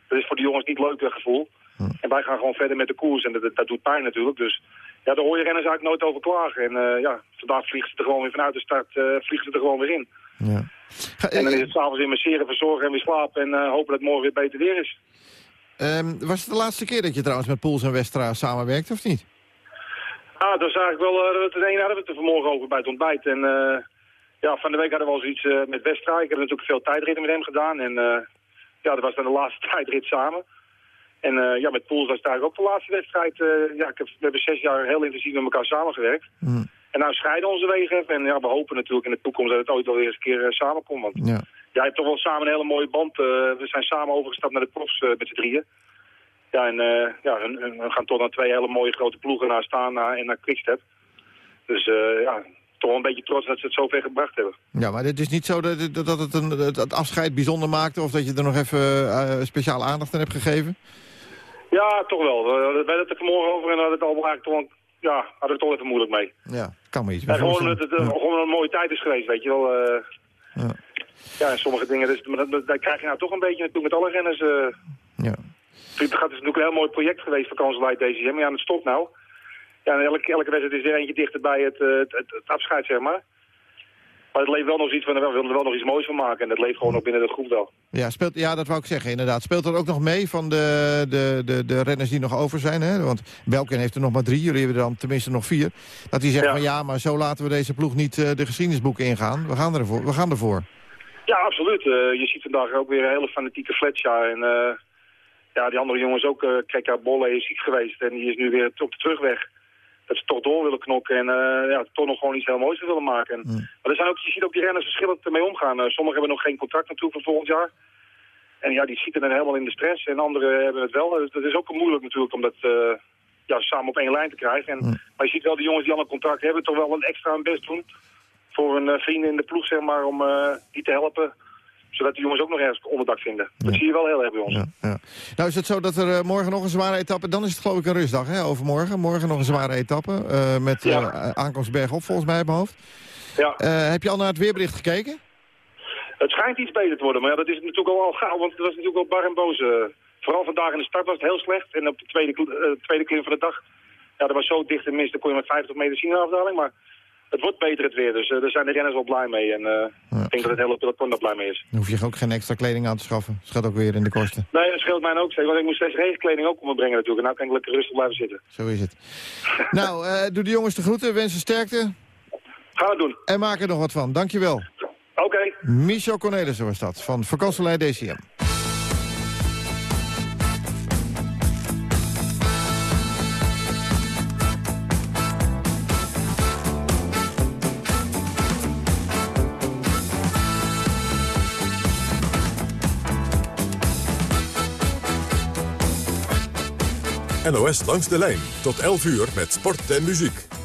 [SPEAKER 22] dat is voor die jongens niet leuk gevoel.
[SPEAKER 7] Hm.
[SPEAKER 22] En wij gaan gewoon verder met de koers. En dat, dat doet pijn natuurlijk. Dus ja, daar hoor je renners eigenlijk nooit over klagen. En uh, ja, vandaag vliegen ze er gewoon weer vanuit de start, uh, vliegen ze er gewoon weer in.
[SPEAKER 7] Ja.
[SPEAKER 22] Ga, en dan is het s'avonds weer masseren, verzorgen en weer slapen. En uh, hopen dat het morgen weer beter weer is.
[SPEAKER 7] Um, was het de laatste keer dat je trouwens met Poels en Westra samenwerkt, of niet?
[SPEAKER 22] Ah, dat is eigenlijk wel... Uh, het ene hadden we het er vanmorgen over bij het ontbijt. En uh, ja, van de week hadden we al zoiets uh, met Westra. Ik heb natuurlijk veel tijdritten met hem gedaan. En ja, dat was dan de laatste tijdrit samen. En eh, ja, met Poels was het eigenlijk ook de laatste wedstrijd. eh, ja, ik heb, we hebben zes jaar heel intensief met elkaar samengewerkt.
[SPEAKER 7] Mm.
[SPEAKER 22] En nou scheiden onze wegen. En ja, we hopen natuurlijk in de toekomst dat het ooit wel weer eens een keer eh, samenkomt. Want
[SPEAKER 7] Ja.
[SPEAKER 22] Jij hebt toch wel samen een hele mooie band. eh, we zijn samen overgestapt naar de profs eh, met z'n drieën. Ja, en eh, ja, hun- gaan toch naar twee hele mooie grote ploegen naar Astana en naar Quickstep. Dus ja, toch wel een beetje trots dat ze het zover gebracht hebben.
[SPEAKER 7] Ja, maar het is niet zo dat, dat dat het een, afscheid bijzonder maakte... of dat je er nog even eh, speciale aandacht aan hebt gegeven?
[SPEAKER 22] Ja, toch wel. We hadden het er vanmorgen over en hadden het al eigenlijk toch, ja, hadden we het toch even moeilijk mee.
[SPEAKER 7] Ja, kan me iets
[SPEAKER 22] Ja, gewoon dat het gewoon een mooie tijd is geweest, weet je wel.
[SPEAKER 7] Ja.
[SPEAKER 22] Ja, en sommige dingen, dus, maar dat, dat, daar krijg je nou toch een beetje naartoe met alle renners. eh.
[SPEAKER 7] Ja.
[SPEAKER 22] Het is natuurlijk een heel mooi project geweest, vakantieleid DCM. Maar ja, het stopt nou. Ja, en elke, elke wedstrijd is er eentje dichter bij het, eh, het, het, het afscheid, zeg maar. Maar het leeft wel nog iets van, we willen er wel nog iets moois van maken. En dat leeft gewoon nog binnen de groep wel.
[SPEAKER 7] Ja, speelt, ja, dat wou ik zeggen, inderdaad. Speelt er ook nog mee van de, de, de, de renners die nog over zijn? Hè? Want Belkin heeft er nog maar drie, jullie hebben er dan tenminste nog vier. Dat die zeggen van ja, maar zo laten we deze ploeg niet eh, de geschiedenisboeken ingaan. We gaan ervoor. We gaan ervoor.
[SPEAKER 22] Ja, absoluut. Eh, je ziet vandaag ook weer een hele fanatieke Fletcher. En eh, ja, die andere jongens ook. Uh, Kijk, Bolle is ziek geweest en die is nu weer op de terugweg. Dat ze toch door willen knokken en ja, toch nog gewoon iets heel moois willen maken. Maar er zijn ook, je ziet ook die renners verschillend ermee omgaan. Sommigen hebben nog geen contract natuurlijk voor volgend jaar. En ja, die zitten dan helemaal in de stress en anderen hebben het wel. Dus dat is ook moeilijk natuurlijk om dat ja, samen op één lijn te krijgen. En, Maar je ziet wel die jongens die al een contract hebben toch wel een extra hun best doen. Voor hun eh, vrienden in de ploeg, zeg maar, om eh, die te helpen zodat die jongens ook nog ergens onderdak vinden. Dat zie je wel heel erg bij ons.
[SPEAKER 7] Ja. Nou is het zo dat er eh, morgen nog een zware etappe... dan is het geloof ik een rustdag, hè, overmorgen. Morgen nog een zware etappe uh, met uh, aankomst bergop, volgens mij op mijn hoofd.
[SPEAKER 22] Ja.
[SPEAKER 7] Uh, heb je al naar het weerbericht gekeken?
[SPEAKER 22] Het schijnt iets beter te worden, maar ja, dat is natuurlijk al, al gauw, want het was natuurlijk al bar en boos. vooral vandaag in de start was het heel slecht. En op de tweede, tweede klim van de dag, ja, dat was zo dicht en mis, dan kon je met 50 meter zien in de afdaling. Maar het wordt beter het weer, dus uh, daar zijn de renners wel blij mee. En uh, ja. ik denk dat het hele peloton daar blij mee is.
[SPEAKER 7] Dan hoef je ook geen extra kleding aan te schaffen. Scheelt ook weer in de kosten.
[SPEAKER 22] Nee, dat scheelt mij ook. Zeg, want ik moest steeds regenkleding ook komen brengen natuurlijk. En nou kan ik lekker rustig blijven zitten.
[SPEAKER 7] Zo is het. nou, uh, doe de jongens de groeten. Wensen sterkte.
[SPEAKER 22] Gaan we doen.
[SPEAKER 7] En maak er nog wat van. Dankjewel.
[SPEAKER 22] Oké. Okay.
[SPEAKER 7] Michel Cornelissen was dat, van Vakantieleid DCM.
[SPEAKER 23] NOS langs de lijn tot 11 uur met sport en muziek.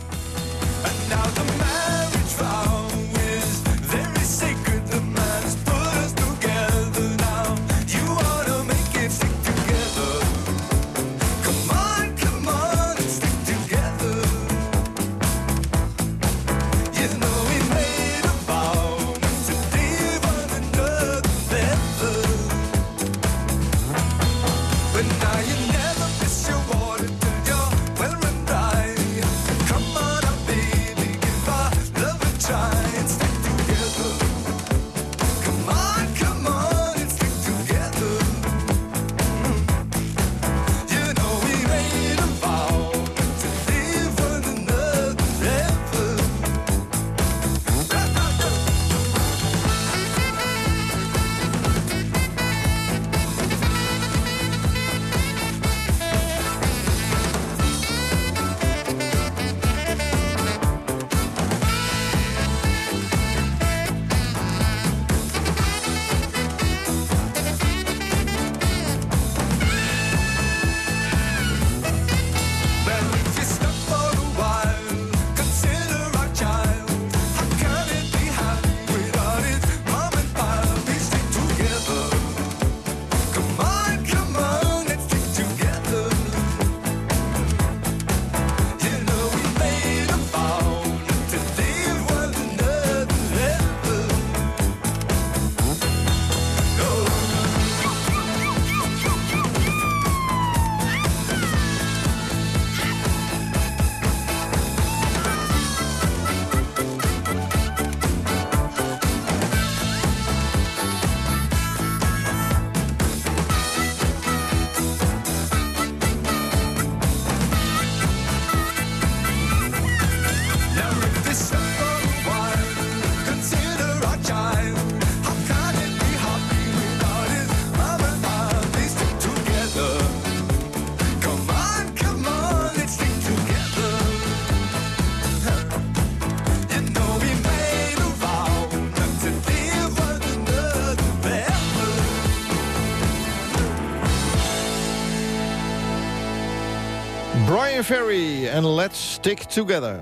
[SPEAKER 7] En Let's Stick Together.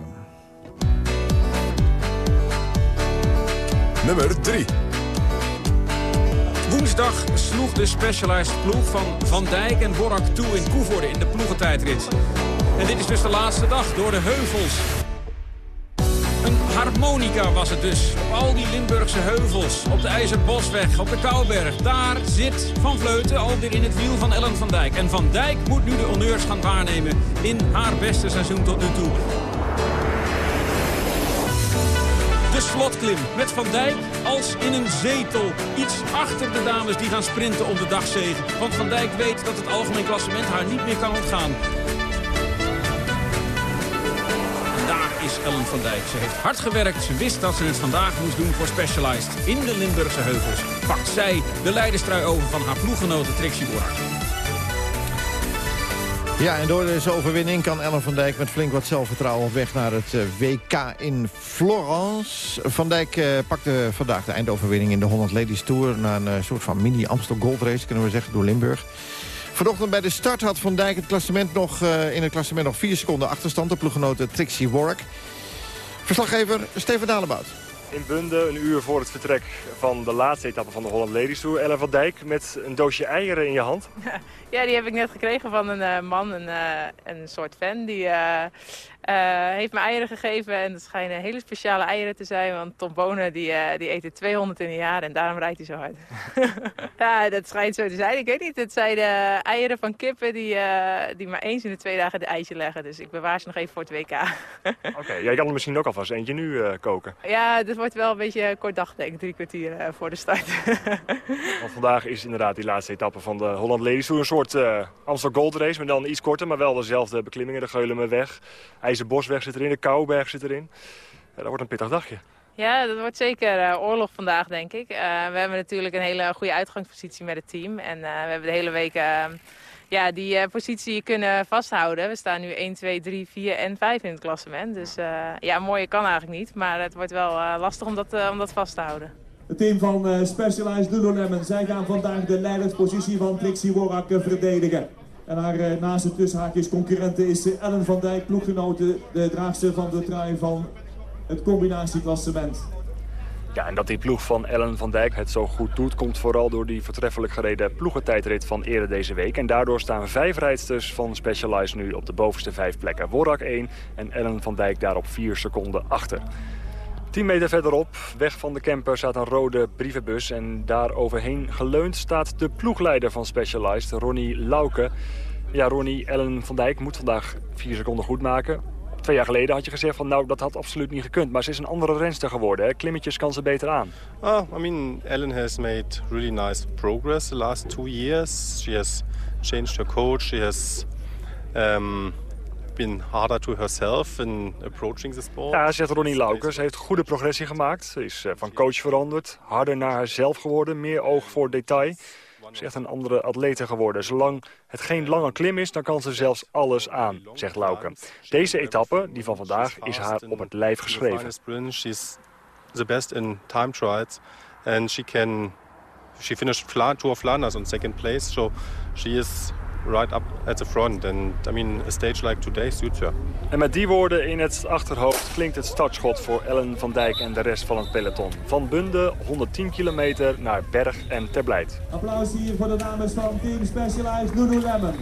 [SPEAKER 23] Nummer 3.
[SPEAKER 24] Woensdag sloeg de Specialized ploeg van Van Dijk en Borak toe in Koevoorde in de ploegentijdrit. En dit is dus de laatste dag door de heuvels. Een harmonica was het dus. Op al die Limburgse heuvels, op de IJzerbosweg, op de Kouberg. Daar zit Van Vleuten alweer in het wiel van Ellen van Dijk. En Van Dijk moet nu de honneurs gaan waarnemen in haar beste seizoen tot nu toe. De slotklim met Van Dijk als in een zetel. Iets achter de dames die gaan sprinten om de dagzegen. Want Van Dijk weet dat het algemeen klassement haar niet meer kan ontgaan. Daar is Ellen van Dijk. Ze heeft hard gewerkt. Ze wist dat ze het vandaag moest doen voor Specialized. In de Limburgse heuvels pakt zij de leiderstrui over van haar ploeggenote Trixie Borak.
[SPEAKER 7] Ja, en door deze overwinning kan Ellen van Dijk met flink wat zelfvertrouwen op weg naar het eh, WK in Florence. Van Dijk uh, pakte vandaag de eindoverwinning in de Holland Ladies Tour... na een uh, soort van mini-Amstel Gold Race, kunnen we zeggen, door Limburg. Vanochtend bij de start had Van Dijk het klassement nog, in het klassement nog vier seconden achterstand. De ploeggenote Trixie Warwick. Verslaggever Steven Dalebout.
[SPEAKER 20] In Bunde, een uur voor het vertrek van de laatste etappe van de Holland Ladies Tour. Ellen van Dijk met een doosje eieren in je hand.
[SPEAKER 10] Ja, die heb ik net gekregen van een uh, man, een, uh, een soort fan. Die uh, heeft me eieren gegeven en het schijnen hele speciale eieren te zijn. Want Tom Bonen die, die eet er 200 in een jaar en daarom rijdt hij zo hard. ja, dat schijnt zo te zijn. Ik weet niet, het zijn de eieren van kippen die, die maar eens in de twee dagen de eitje leggen. Dus ik bewaar ze nog even voor het WK.
[SPEAKER 20] Oké, okay, jij kan er misschien ook alvast eentje nu koken.
[SPEAKER 10] Ja, dit wordt wel een beetje kort dag, denk ik. Drie kwartier voor de start.
[SPEAKER 20] want vandaag is inderdaad die laatste etappe van de Holland Ladies Tour een soort soort uh, Amsterdam Gold Race, maar dan iets korter. Maar wel dezelfde beklimmingen. De Geulemerweg, IJzerbosweg zit erin, de Kouwberg zit erin. Dat wordt een pittig dagje.
[SPEAKER 10] Ja, dat wordt zeker uh, oorlog vandaag, denk ik. Uh, we hebben natuurlijk een hele goede uitgangspositie met het team. En we hebben de hele week ja, die positie kunnen vasthouden. We staan nu 1, 2, 3, 4 en 5 in het klassement. Dus ja, mooier kan eigenlijk niet. Maar het wordt wel lastig om dat, om dat vast te houden.
[SPEAKER 12] Het team van uh, Specialized Lululemon. Zij gaan vandaag de leiderspositie van Trixie Worak uh, verdedigen. En haar uh, naast de tussenhaakjes concurrente is Ellen van Dijk, ploeggenote, de draagster van de trui van het combinatieklassement.
[SPEAKER 20] Ja, en dat die ploeg van Ellen van Dijk het zo goed doet... komt vooral door die voortreffelijk gereden ploegentijdrit van eerder deze week. En daardoor staan vijf rijdsters van Specialized nu op de bovenste vijf plekken. Worak 1 en Ellen van Dijk daarop 4 seconden achter. 10 meter verderop, weg van de camper, staat een rode brievenbus. En daar overheen geleund staat de ploegleider van Specialized, Ronnie Lauke. Ja, Ronnie, Ellen van Dijk moet vandaag 4 seconden goed maken. Twee jaar geleden had je gezegd van nou, dat had absoluut niet gekund. Maar ze is een andere renster geworden. Hè? Klimmetjes kan ze beter aan.
[SPEAKER 25] Oh, I mean, Ellen has made really nice progress the last two years. She has changed her coach. She has... Um, been harder to herself in approaching the sport.
[SPEAKER 20] Ja, zegt Ronnie Laukers. Ze heeft goede progressie gemaakt. Ze is uh, van coach veranderd, harder naar haarzelf geworden, meer oog voor detail. Ze is echt een andere atlete geworden. Zolang het geen lange klim is, dan kan ze zelfs alles aan, zegt Lauke. Deze etappe, die van vandaag, is haar op het lijf geschreven.
[SPEAKER 25] She's the best in time trials. And she can... She finished Tour of Flanders on second place, so she is right up at the front. And I mean, a stage like today suits her.
[SPEAKER 20] En met die woorden in het achterhoofd klinkt het startschot voor Ellen van Dijk en de rest van het peloton. Van Bunde 110 kilometer naar Berg en Terblijt.
[SPEAKER 12] Applaus hier voor de dames van Team Specialized Lululemon.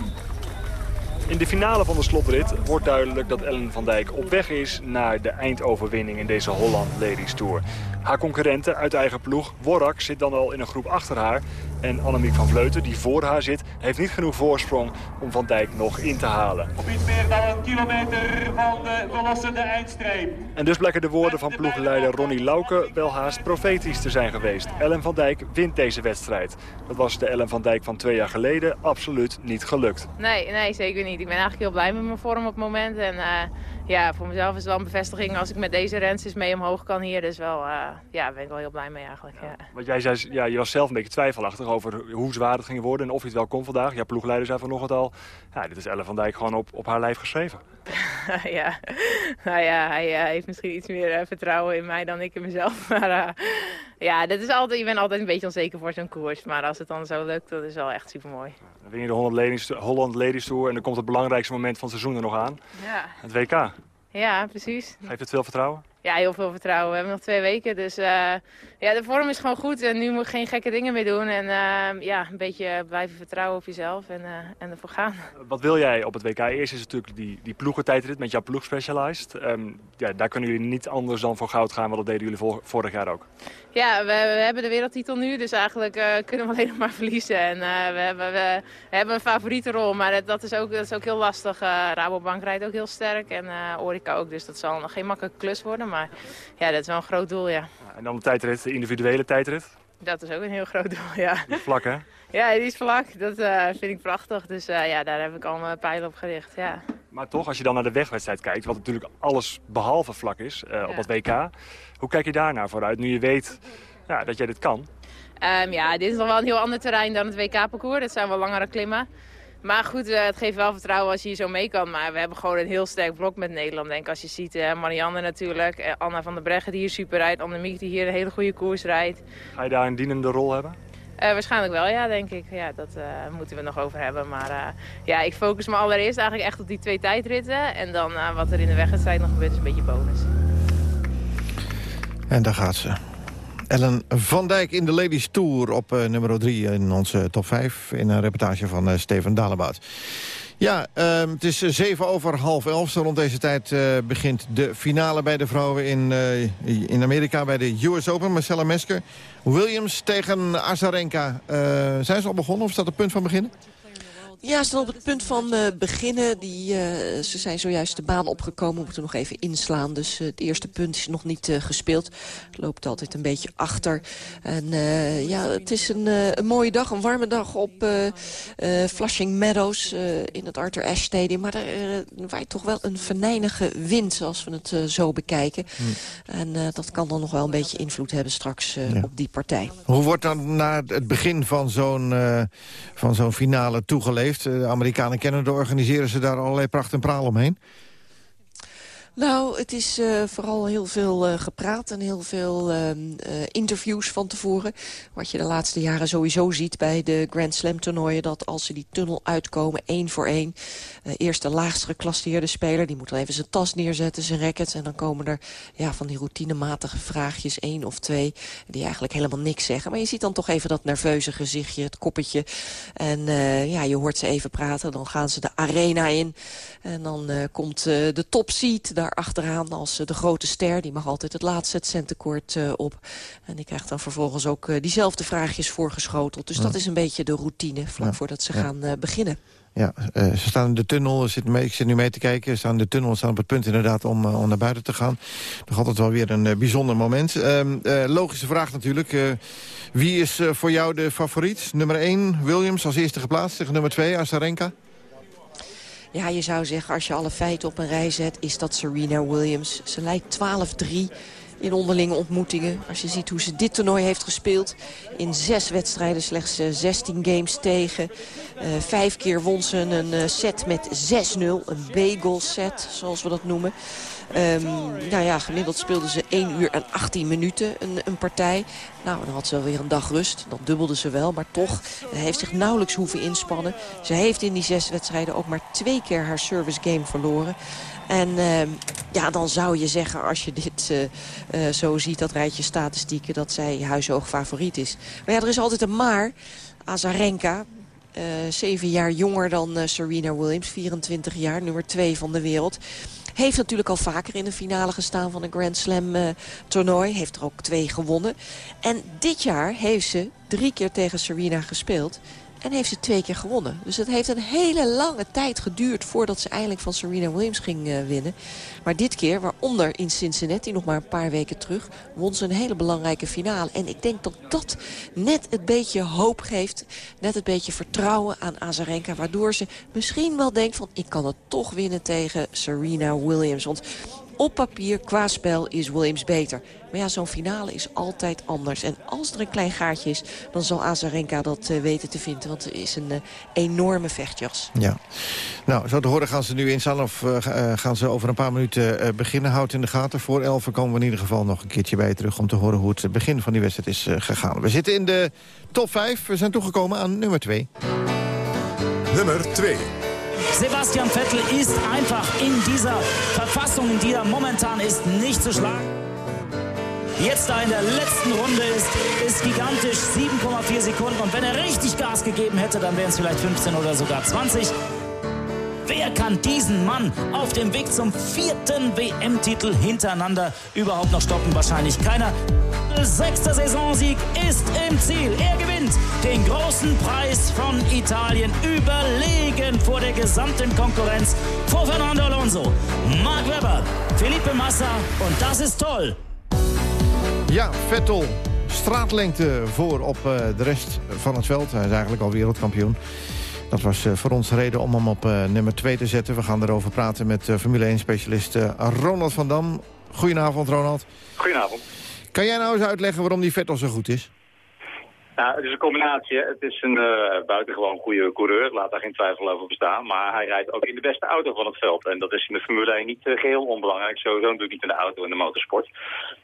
[SPEAKER 20] In de finale van de slotrit wordt duidelijk dat Ellen van Dijk op weg is naar de eindoverwinning in deze Holland Ladies Tour. Haar concurrente uit eigen ploeg, Worak, zit dan al in een groep achter haar. En Annemiek van Vleuten, die voor haar zit, heeft niet genoeg voorsprong om Van Dijk nog in te halen.
[SPEAKER 12] Op iets meer dan een kilometer van de verlossende eindstreep.
[SPEAKER 20] En dus blijken de woorden van ploegleider Ronnie Lauke wel haast profetisch te zijn geweest. Ellen van Dijk wint deze wedstrijd. Dat was de Ellen van Dijk van twee jaar geleden absoluut niet gelukt.
[SPEAKER 10] Nee, nee zeker niet. Ik ben eigenlijk heel blij met mijn vorm op het moment. En uh, ja, voor mezelf is het wel een bevestiging als ik met deze renses mee omhoog kan hier. Dus wel, uh, ja, daar ben ik wel heel blij mee eigenlijk. Ja.
[SPEAKER 20] Want jij zei, ja, je was zelf een beetje twijfelachtig over hoe zwaar het ging worden en of je het wel kon vandaag. Ja, ploegleider zei vanochtend al, ja, dit is Ellen van Dijk gewoon op, op haar lijf geschreven.
[SPEAKER 10] ja, nou ja, hij eh, heeft misschien iets meer eh, vertrouwen in mij dan ik in mezelf. Maar eh, ja, dat is altijd, je bent altijd een beetje onzeker voor zo'n koers. Maar als het dan zo lukt, dat is wel echt super mooi.
[SPEAKER 20] Dan win je de Holland Ladies, Holland Ladies Tour en dan komt het belangrijkste moment van het seizoen er nog aan.
[SPEAKER 10] Ja,
[SPEAKER 20] Het WK.
[SPEAKER 10] ja precies.
[SPEAKER 20] Geeft het veel vertrouwen?
[SPEAKER 10] Ja, heel veel vertrouwen. We hebben nog twee weken, dus ja, de vorm is gewoon goed. En nu moet je geen gekke dingen meer doen. En eh, ja, een beetje blijven vertrouwen op jezelf en, eh, en ervoor gaan.
[SPEAKER 20] Wat wil jij op het WK? Eerst is natuurlijk die, die ploegentijdrit met jouw ploeg Specialized. Ehm, ja, daar kunnen jullie niet anders dan voor goud gaan, want dat deden jullie vor- vorig jaar ook.
[SPEAKER 10] Ja, we, we hebben de wereldtitel nu, dus eigenlijk eh, kunnen we alleen nog maar verliezen. En eh, we, hebben, we, we hebben een favoriete rol, maar dat, dat, is ook, dat is ook heel lastig. Eh, Rabobank rijdt ook heel sterk en eh Orica ook, dus dat zal nog geen makkelijke klus worden. Maar ja, dat is wel een groot doel, ja.
[SPEAKER 20] En dan de tijdrit, individuele tijdrit.
[SPEAKER 10] Dat is ook een heel groot doel, ja.
[SPEAKER 20] Die is vlak, hè?
[SPEAKER 10] Ja, die is vlak. Dat eh, vind ik prachtig. Dus eh, ja, daar heb ik al mijn pijlen op gericht, ja.
[SPEAKER 20] Maar toch, als je dan naar de wegwedstrijd kijkt, wat natuurlijk alles behalve vlak is eh, op het WK. Hoe kijk je daarnaar vooruit, nu je weet ja, dat jij dit kan?
[SPEAKER 10] Ehm, ja, dit is nog wel een heel ander terrein dan het WK-parcours. Dat zijn wel langere klimmen. Maar goed, eh, het geeft wel vertrouwen als je hier zo mee kan. Maar we hebben gewoon een heel sterk blok met Nederland. Denk als je ziet, eh, Marianne natuurlijk, eh, Anna van der Breggen die hier super rijdt. Annemiek die hier een hele goede koers rijdt.
[SPEAKER 20] Ga je daar een dienende rol hebben?
[SPEAKER 10] Eh, waarschijnlijk wel, ja, denk ik. Ja, dat eh, moeten we nog over hebben. Maar eh, ja, ik focus me allereerst eigenlijk echt op die twee tijdritten. En dan eh, wat er in de wedstrijd nog gebeurt is een beetje bonus.
[SPEAKER 7] En daar gaat ze. Ellen van Dijk in de Ladies Tour op eh, nummer 3 in onze top 5... in een reportage van eh, Steven Dalebout. Ja, ehm, het is zeven over half elf. Rond deze tijd eh, begint de finale bij de vrouwen in, in Amerika... bij de US Open. Marcella Mesker, Williams tegen Azarenka. Zijn ze al begonnen of staat het punt van beginnen?
[SPEAKER 26] Ja, ze staan op het punt van eh, beginnen. Die, eh, ze zijn zojuist de baan opgekomen, moeten nog even inslaan. Dus eh, het eerste punt is nog niet gespeeld. Het loopt altijd een beetje achter. En ja, het is een, een mooie dag, een warme dag op Flushing Meadows in het Arthur Ashe Stadium. Maar er waait toch wel een venijnige wind, als we het zo bekijken. En eh, dat kan dan nog wel een beetje invloed hebben straks
[SPEAKER 7] Ja.
[SPEAKER 26] op die partij.
[SPEAKER 7] Hoe wordt dan na het begin van zo'n van zo'n finale toegeleefd? Eh, De Amerikanen kennen de organiseren ze daar allerlei pracht en praal omheen?
[SPEAKER 26] Nou, het is eh, vooral heel veel eh, gepraat en heel veel ehm, eh, interviews van tevoren. Wat je de laatste jaren sowieso ziet bij de Grand Slam toernooien... dat als ze die tunnel uitkomen, één voor één... eerst de laagst geclasseerde speler, die moet dan even zijn tas neerzetten, zijn rackets... en dan komen er ja, van die routinematige vraagjes, één of twee... die eigenlijk helemaal niks zeggen. Maar je ziet dan toch even dat nerveuze gezichtje, het koppetje. En ja, je hoort ze even praten, dan gaan ze de arena in... En dan komt de topseed daar achteraan als eh, de grote ster. Die mag altijd het laatste het centenkoord eh, op. En die krijgt dan vervolgens ook eh, diezelfde vraagjes voorgeschoteld. Dus
[SPEAKER 7] Ja.
[SPEAKER 26] dat is een beetje de routine vlak
[SPEAKER 7] Ja.
[SPEAKER 26] voordat ze gaan beginnen.
[SPEAKER 7] Ja, ze staan in de tunnel, zit mee, ik zit nu mee te kijken. Ze staan in de tunnel, ze staan op het punt inderdaad om, om naar buiten te gaan. Nog altijd wel weer een bijzonder moment. Ehm, eh, logische vraag natuurlijk. wie is voor jou de favoriet? Nummer 1, Williams als eerste geplaatst tegen nummer 2, Azarenka.
[SPEAKER 26] Ja, je zou zeggen, als je alle feiten op een rij zet... is dat Serena Williams. Ze leidt 12-3 in onderlinge ontmoetingen. Als je ziet hoe ze dit toernooi heeft gespeeld. In zes wedstrijden slechts eh, 16 games tegen. Eh, vijf keer won ze een eh, set met 6-0. Een bagel set, zoals we dat noemen. Ehm, nou ja, gemiddeld speelden ze 1 uur en 18 minuten een, een partij. Nou, dan had ze alweer een dag rust. Dan dubbelde ze wel, maar toch heeft zich nauwelijks hoeven inspannen. Ze heeft in die zes wedstrijden ook maar twee keer haar service game verloren. En ehm, ja, dan zou je zeggen, als je dit eh, eh, zo ziet, dat rijtje statistieken... dat zij huishoog favoriet is. Maar ja, er is altijd een maar. Azarenka, eh, zeven jaar jonger dan Serena Williams, 24 jaar, nummer twee van de wereld. Heeft natuurlijk al vaker in de finale gestaan van een Grand Slam eh, toernooi. Heeft er ook twee gewonnen. En dit jaar heeft ze drie keer tegen Serena gespeeld. En heeft ze twee keer gewonnen. Dus het heeft een hele lange tijd geduurd voordat ze eindelijk van Serena Williams ging eh, winnen. Maar dit keer, waaronder in Cincinnati, nog maar een paar weken terug... won ze een hele belangrijke finale. En ik denk dat dat net het beetje hoop geeft. Net het beetje vertrouwen aan Azarenka. Waardoor ze misschien wel denkt van ik kan het toch winnen tegen Serena Williams. Want Op papier, qua spel, is Williams beter. Maar ja, zo'n finale is altijd anders. En als er een klein gaatje is, dan zal Azarenka dat uh, weten te vinden. Want het is een uh, enorme vechtjas.
[SPEAKER 7] Ja. Nou, zo te horen gaan ze nu instaan of uh, gaan ze over een paar minuten beginnen. Houd in de gaten. Voor elf komen we in ieder geval nog een keertje bij je terug... om te horen hoe het begin van die wedstrijd is gegaan. We zitten in de top 5. We zijn toegekomen aan nummer 2.
[SPEAKER 23] Nummer 2.
[SPEAKER 27] Sebastian Vettel ist einfach in dieser Verfassung, in die er momentan ist, nicht zu schlagen. Jetzt da in der letzten Runde ist, ist gigantisch 7,4 Sekunden. Und wenn er richtig Gas gegeben hätte, dann wären es vielleicht 15 oder sogar 20. Wer kann diesen Mann auf dem Weg zum vierten WM-Titel hintereinander überhaupt noch stoppen? Wahrscheinlich keiner. Sechster Saisonsieg ist im Ziel. Er gewinnt den großen Preis von Italien überlegen vor der gesamten Konkurrenz. Vor Fernando Alonso, Mark Webber, Felipe Massa und das ist toll.
[SPEAKER 7] Ja, Vettel. Straatlengte voor op uh, de rest van het veld. Hij is eigenlijk al wereldkampioen. Dat was uh, voor ons reden om hem op uh, nummer 2 te zetten. We gaan erover praten met Formule 1-specialist Ronald van Dam. Goedenavond, Ronald.
[SPEAKER 28] Goedenavond.
[SPEAKER 7] Kan jij nou eens uitleggen waarom die Vettel zo goed is?
[SPEAKER 28] Nou, het is een combinatie. Het is een uh, buitengewoon goede coureur, laat daar geen twijfel over bestaan. Maar hij rijdt ook in de beste auto van het veld. En dat is in de Formule 1 niet uh, geheel onbelangrijk. Sowieso natuurlijk niet in de auto in de motorsport.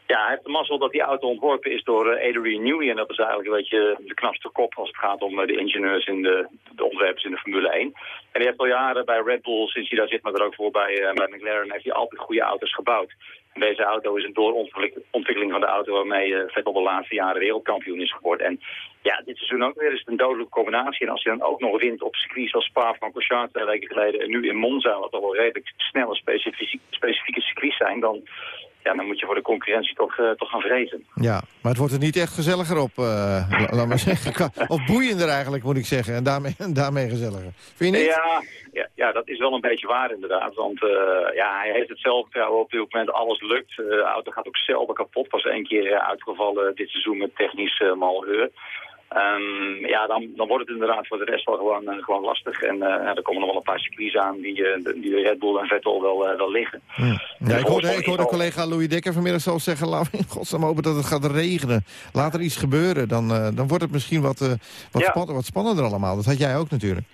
[SPEAKER 28] Ja, hij heeft de mazzel dat die auto ontworpen is door uh, Adrian Newey. En dat is eigenlijk een beetje de knapste kop als het gaat om de ingenieurs in de, de ontwerpers in de Formule 1. En hij heeft al jaren bij Red Bull, sinds hij daar zit, maar er ook voor bij, bij McLaren, heeft hij altijd goede auto's gebouwd. Deze auto is een doorontwikkeling van de auto waarmee uh, Vettel de laatste jaren wereldkampioen is geworden. En ja, dit seizoen ook weer is het een dodelijke combinatie. En als je dan ook nog wint op circuits als Spa-Francorchamps twee weken geleden... en nu in Monza, wat toch wel redelijk snelle specifieke, specifieke circuits zijn... dan ja, dan moet je voor de concurrentie toch, uh, toch gaan vrezen.
[SPEAKER 7] Ja, maar het wordt er niet echt gezelliger op, uh, laat maar zeggen. Of boeiender eigenlijk, moet ik zeggen. En daarmee, daarmee gezelliger. Vind je niet?
[SPEAKER 28] Ja, ja, ja, dat is wel een beetje waar inderdaad. Want uh, ja, hij heeft het zelfvertrouwen op dit moment. Alles lukt. de auto gaat ook zelden kapot. Was één keer uitgevallen dit seizoen met technisch malheur. Um, ja, dan, dan wordt het inderdaad voor de rest wel gewoon, uh, gewoon lastig. En uh, er komen nog wel een paar circuits aan die, uh, die Red Bull en Vettel wel, wel liggen.
[SPEAKER 7] Ja. Ja, ik hoorde, ik hoorde collega Louis Dekker vanmiddag zelfs zeggen... laten we in godsnaam hopen dat het gaat regenen. Laat er iets gebeuren, dan, dan wordt het misschien wat, wat, ja. span wat spannender allemaal. Dat had jij ook natuurlijk.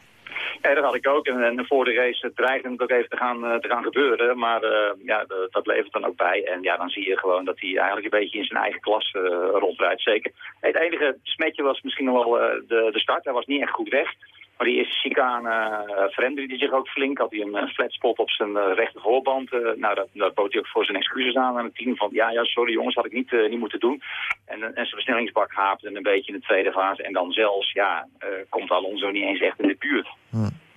[SPEAKER 28] Ja, dat had ik ook. En, voor de race dreigde het ook even te gaan, uh, te gaan gebeuren. Maar uh, ja, dat levert dan ook bij. En ja, dan zie je gewoon dat hij eigenlijk een beetje in zijn eigen klas uh, rondrijdt. Zeker. Het enige smetje was misschien nog wel de, de start. Hij was niet echt goed weg. Maar die eerste chicane uh, veranderde hij zich ook flink. Had hij een uh, flat spot op zijn uh, rechter voorband. nou, dat, dat bood hij ook voor zijn excuses aan aan het team. Van ja, ja sorry jongens, had ik niet, niet moeten doen. En, en zijn versnellingsbak haapte een beetje in de tweede fase. En dan zelfs, ja, komt Alonso niet eens echt in de buurt.
[SPEAKER 7] Hm.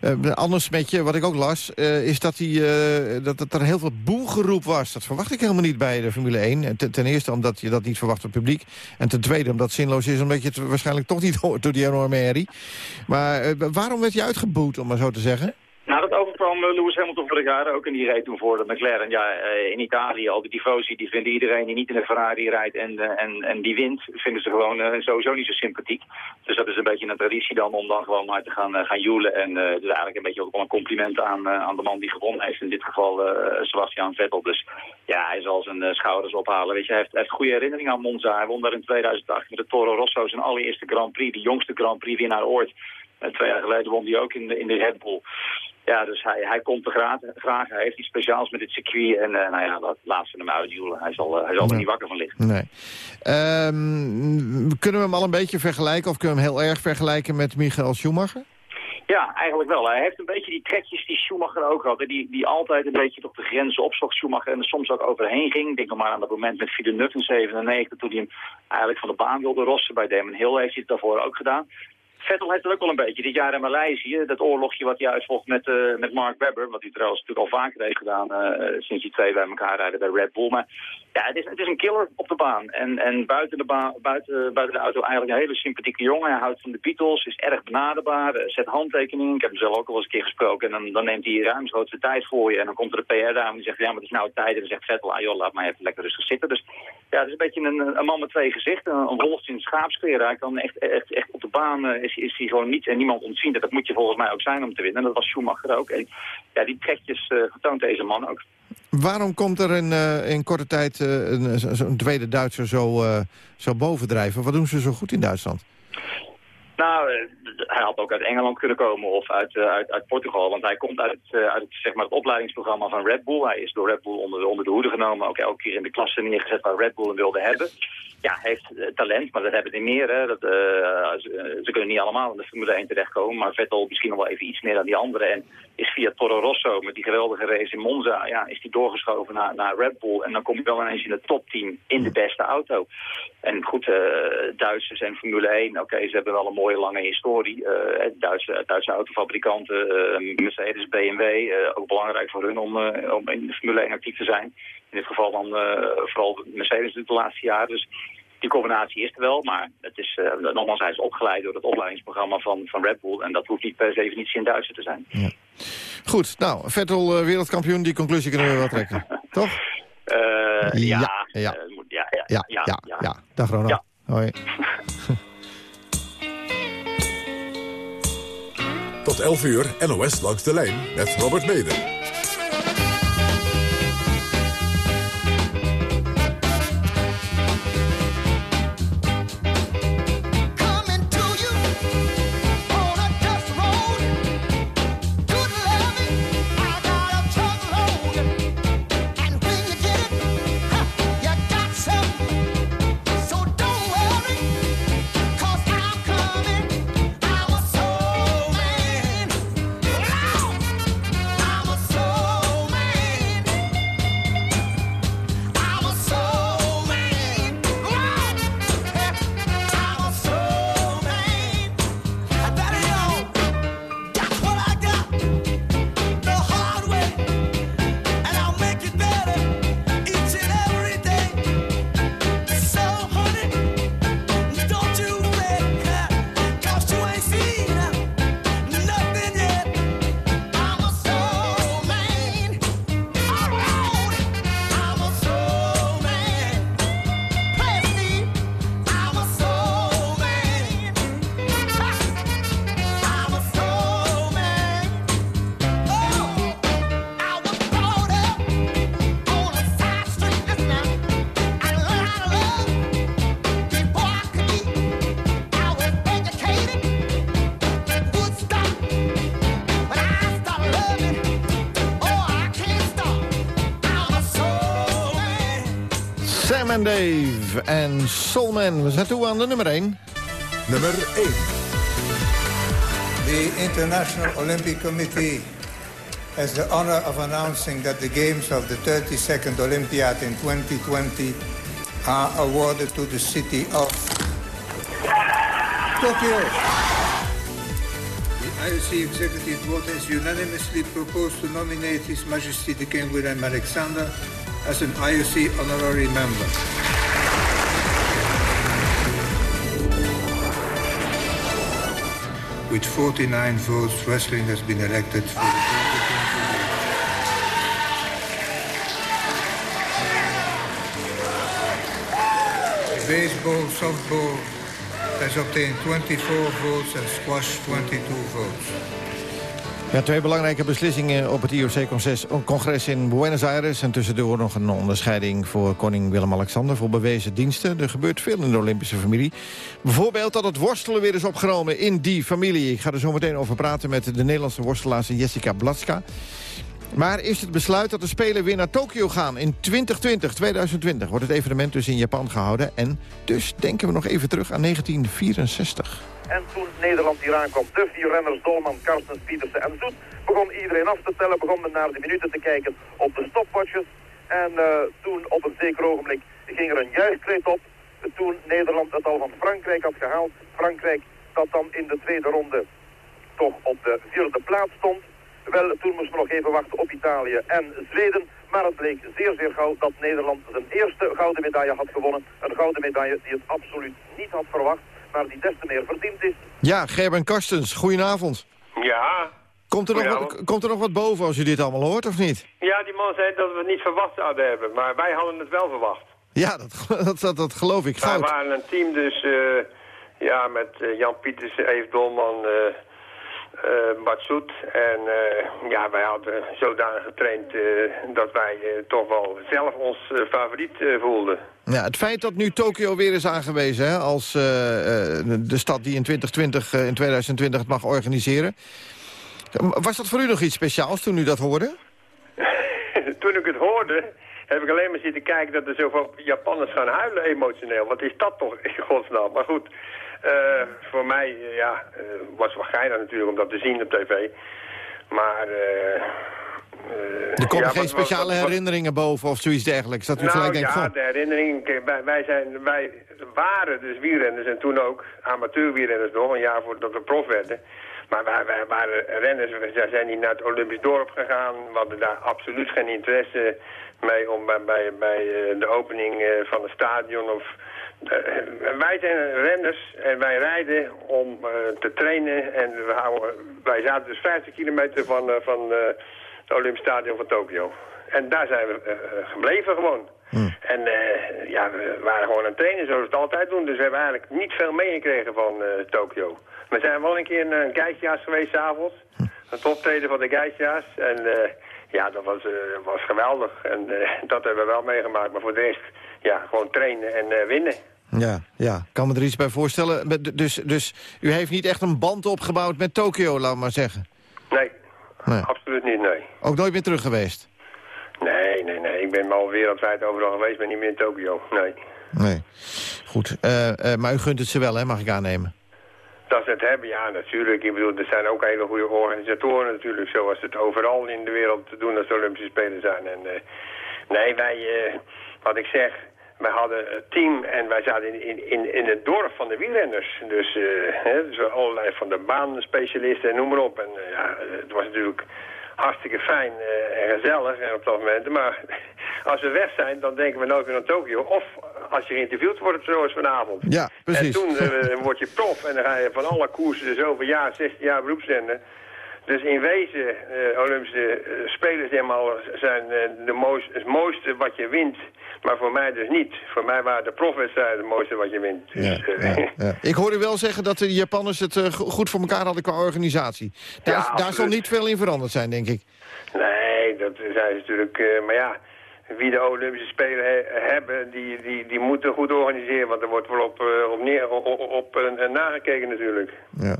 [SPEAKER 7] Uh, een ander smetje, wat ik ook las, uh, is dat, die, uh, dat, er heel veel boelgeroep was. Dat verwacht ik helemaal niet bij de Formule 1. Ten, ten, eerste omdat je dat niet verwacht op publiek. En ten tweede omdat het zinloos is, omdat je het waarschijnlijk toch niet hoort door die enorme herrie. Maar waarom werd je uitgeboet, om maar zo te zeggen?
[SPEAKER 28] Nou, dat overkwam Lewis Hamilton vorig jaar ook in die reed toen voor de McLaren. Ja, in Italië, al die tifosi, die vinden iedereen die niet in een Ferrari rijdt en, en, en die wint, vinden ze gewoon sowieso niet zo sympathiek. Dus dat is een beetje een traditie dan om dan gewoon maar te gaan, gaan joelen. En uh, dus eigenlijk een beetje ook wel een compliment aan, aan de man die gewonnen heeft. In dit geval Sebastian Vettel. Dus ja, hij zal zijn schouders ophalen. Weet je, hij heeft, goede herinneringen aan Monza. Hij won daar in 2008 met de Toro Rosso zijn allereerste Grand Prix. De jongste Grand Prix winnaar ooit. Twee jaar geleden won hij ook in de, in de Red Bull. Ja, dus hij, hij komt er graag, graag. Hij heeft iets speciaals met dit circuit. En uh, nou ja, dat, laat ze hem uitduwen. Hij zal, uh, hij zal nee. er niet wakker van liggen.
[SPEAKER 7] Nee. Um, kunnen we hem al een beetje vergelijken... of kunnen we hem heel erg vergelijken met Michael Schumacher?
[SPEAKER 28] Ja, eigenlijk wel. Hij heeft een beetje die trekjes die Schumacher ook had. Die, die altijd een beetje op de grenzen opzocht, Schumacher. En er soms ook overheen ging. Denk nog maar aan dat moment met Villeneuve in 97... toen hij hem eigenlijk van de baan wilde rossen. Bij Damon Hill heeft hij het daarvoor ook gedaan. Vettel heeft het ook wel een beetje. Dit jaar in Maleisië, dat oorlogje wat hij uitvocht met, uh, met Mark Webber... wat hij trouwens natuurlijk al vaker heeft gedaan uh, sinds die twee bij elkaar rijden bij Red Bull. Maar ja, het is, het is een killer op de baan. En, en buiten, de baan, buiten, buiten de auto eigenlijk een hele sympathieke jongen. Hij houdt van de Beatles, is erg benaderbaar, zet handtekeningen. Ik heb hem zelf ook al eens een keer gesproken. En dan, dan neemt hij ruimschoots de tijd voor je. En dan komt er een PR-dame die zegt, ja, maar het is nou tijd. En dan zegt Vettel, ah joh, laat maar even lekker rustig zitten. Dus ja, het is een beetje een, een man met twee gezichten. Een wolf in schaapskleren. Hij kan echt, echt, echt op de baan is is hij gewoon niet en niemand ontzien. Dat moet je volgens mij ook zijn om te winnen. En dat was Schumacher ook. En ja, die trekjes uh, deze man ook.
[SPEAKER 7] Waarom komt er in, uh, in korte tijd uh, een, tweede Duitser zo, zo bovendrijven? Wat doen ze zo goed in Duitsland?
[SPEAKER 28] Nou, hij had ook uit Engeland kunnen komen of uit, uit, uit Portugal. Want hij komt uit, uit het, zeg maar het opleidingsprogramma van Red Bull. Hij is door Red Bull onder, onder de hoede genomen. Ook elke keer in de klasse neergezet waar Red Bull hem wilde hebben ja, heeft uh, talent, maar dat hebben ze meer. Hè. Dat, ze, ze, kunnen niet allemaal in de Formule 1 terechtkomen, maar Vettel misschien nog wel even iets meer dan die anderen. En is via Toro Rosso met die geweldige race in Monza, ja, is die doorgeschoven naar, naar Red Bull. En dan kom je wel ineens in het topteam in de beste auto. En goed, uh, Duitsers en Formule 1, oké, ze hebben wel een mooie lange historie. Duitse, Duitse autofabrikanten, Mercedes, BMW, ook belangrijk voor hun om, om in de Formule 1 actief te zijn. In dit geval dan vooral Mercedes de laatste jaren. Dus die combinatie is er wel, maar het is, uh, nogmaals, hij is opgeleid door het opleidingsprogramma van, van Red Bull. En dat hoeft niet per definitie in Duitser te zijn.
[SPEAKER 7] Ja. Goed, nou, Vettel uh, wereldkampioen, die conclusie kunnen we wel trekken. Toch?
[SPEAKER 28] Uh, ja,
[SPEAKER 7] ja, ja.
[SPEAKER 28] ja, ja, ja, ja,
[SPEAKER 7] ja, ja, ja. Dag Ronald. Ja. Hoi.
[SPEAKER 23] Tot 11 uur, NOS langs de lijn met Robert Meder.
[SPEAKER 7] Dave en Soulman. We zijn toe aan de nummer 1.
[SPEAKER 23] Nummer 1.
[SPEAKER 29] The International Olympic Committee has the honor of announcing that the games of the 32nd Olympiad in 2020 are awarded to the city of Tokyo. The IOC Executive Board has unanimously proposed to nominate His Majesty the King William Alexander as an IOC honorary member. With 49 votes, wrestling has been elected for the 2020 Baseball, softball has obtained 24 votes and squash 22 votes.
[SPEAKER 7] Twee belangrijke beslissingen op het IOC-congres in Buenos Aires... en tussendoor nog een onderscheiding voor koning Willem-Alexander... voor bewezen diensten. Er gebeurt veel in de Olympische familie. Bijvoorbeeld dat het worstelen weer is opgenomen in die familie. Ik ga er zo meteen over praten met de Nederlandse worstelaarse Jessica Blatska. Maar is het besluit dat de Spelen weer naar Tokio gaan in 2020, 2020... wordt het evenement dus in Japan gehouden. En dus denken we nog even terug aan 1964.
[SPEAKER 30] En toen Nederland hier aankwam, de vier renners, Dolman, Karstens, Pietersen en Zoet, begon iedereen af te tellen, begon men naar de minuten te kijken op de stopwatches. En uh, toen op een zeker ogenblik ging er een juichkreet op. Toen Nederland het al van Frankrijk had gehaald. Frankrijk dat dan in de tweede ronde toch op de vierde plaats stond. Wel, toen moesten we nog even wachten op Italië en Zweden. Maar het bleek zeer, zeer gauw dat Nederland zijn eerste gouden medaille had gewonnen. Een gouden medaille die het absoluut niet had verwacht maar die des te meer verdiend is.
[SPEAKER 7] Ja, Gerben Karstens, goedenavond.
[SPEAKER 31] Ja.
[SPEAKER 7] Komt er, nog wat, komt er nog wat boven als u dit allemaal hoort, of niet?
[SPEAKER 31] Ja, die man zei dat we het niet verwacht zouden hebben, maar wij hadden het wel verwacht.
[SPEAKER 7] Ja, dat, dat, dat, geloof ik. Goud.
[SPEAKER 31] Wij waren een team dus uh, Ja, met eh, Jan Pieters, Eve Dolman, eh Soet. En eh, ja, wij hadden zodanig getraind eh, dat wij eh, toch wel zelf ons favoriet voelden.
[SPEAKER 7] Ja, het feit dat nu Tokio weer is aangewezen hè, als de stad die in 2020, eh, in 2020 het mag organiseren. Was dat voor u nog iets speciaals toen u dat hoorde?
[SPEAKER 31] Toen ik het hoorde, heb ik alleen maar zitten kijken dat er zoveel Japanners gaan huilen emotioneel. Wat is dat toch in godsnaam? Maar goed, eh, voor mij eh, ja, eh, was wel geinig natuurlijk om dat te zien op tv. Maar...
[SPEAKER 7] Er komen
[SPEAKER 31] ja,
[SPEAKER 7] geen
[SPEAKER 31] wat-
[SPEAKER 7] speciale
[SPEAKER 31] wat- wat-
[SPEAKER 7] herinneringen boven of zoiets dergelijks. Dat u
[SPEAKER 31] nou
[SPEAKER 7] gelijk denkt,
[SPEAKER 31] ja,
[SPEAKER 7] van,
[SPEAKER 31] de herinnering. Wij, zijn, wij waren dus wielrenners en toen ook amateurwielrenners nog, een jaar voordat we prof werden. Maar wij, wij waren renners, we zijn niet naar het Olympisch dorp gegaan. We hadden daar absoluut geen interesse mee om bij, bij, bij de opening van het stadion of... eh, wij zijn renners en wij rijden om eh, te trainen en we houden, wij zaten dus 50 kilometer van, eh, van het Olympisch Stadion van Tokio. En daar zijn we gebleven gewoon. En eh, ja, we waren gewoon aan het trainen zoals we het altijd doen. Dus we hebben eigenlijk niet veel meegekregen van eh, Tokio. We zijn wel een keer een, een Geisja's geweest s'avonds. Een optreden van de Geisja's. En ja, dat was, was geweldig. En dat hebben we wel meegemaakt. Maar voor de rest, ja, gewoon trainen en eh, winnen.
[SPEAKER 7] ja, ja, ik kan me er iets bij voorstellen. Met- Dus, dus u heeft niet echt een band opgebouwd met Tokio, laat maar zeggen.
[SPEAKER 31] Nee,
[SPEAKER 7] Nee.
[SPEAKER 31] absoluut niet, nee.
[SPEAKER 7] Ook nooit meer terug geweest?
[SPEAKER 31] Nee, nee, nee. Ik ben al wereldwijd overal geweest, maar niet meer in Tokio. Nee.
[SPEAKER 7] Nee. Goed, eh, eh, maar u gunt het ze wel, hè, mag ik aannemen?
[SPEAKER 31] Dat ze het hebben, ja, natuurlijk. Ik bedoel, er zijn ook hele goede organisatoren natuurlijk, zoals het overal in de wereld te doen als de Olympische Spelen zijn. En nee, wij, wat ik zeg, wij hadden een team en wij zaten in, in, in, in het dorp van de wielrenners. Dus, hè, dus allerlei van de baanspecialisten en noem maar op. En eh, ja, het was natuurlijk hartstikke fijn eh, en gezellig en op dat moment. Maar als we weg zijn, dan denken we nooit meer aan Tokio. Of als je geïnterviewd wordt zoals vanavond.
[SPEAKER 7] Ja, precies.
[SPEAKER 31] En toen word je prof en dan ga je van alle koersen zoveel jaar, 16 jaar beroepsrennen. Dus in wezen, eh, Olympische eh, maar, zijn eh, de mooiste, het mooiste wat je wint. Maar voor mij dus niet. Voor mij waren de profwedstrijden het mooiste wat je wint. Dus, eh,
[SPEAKER 7] Ja. Ik hoor u wel zeggen dat de Japanners het go- goed voor elkaar hadden qua organisatie. Daar,
[SPEAKER 31] Ja,
[SPEAKER 7] daar zal niet veel in veranderd zijn, denk ik.
[SPEAKER 31] Nee, dat zijn ze natuurlijk... eh, maar ja, wie de Olympische Spelen he- hebben, die, die, die moeten goed organiseren. Want er wordt wel op, op, neer, op, op, op eh, nagekeken natuurlijk.
[SPEAKER 7] Ja.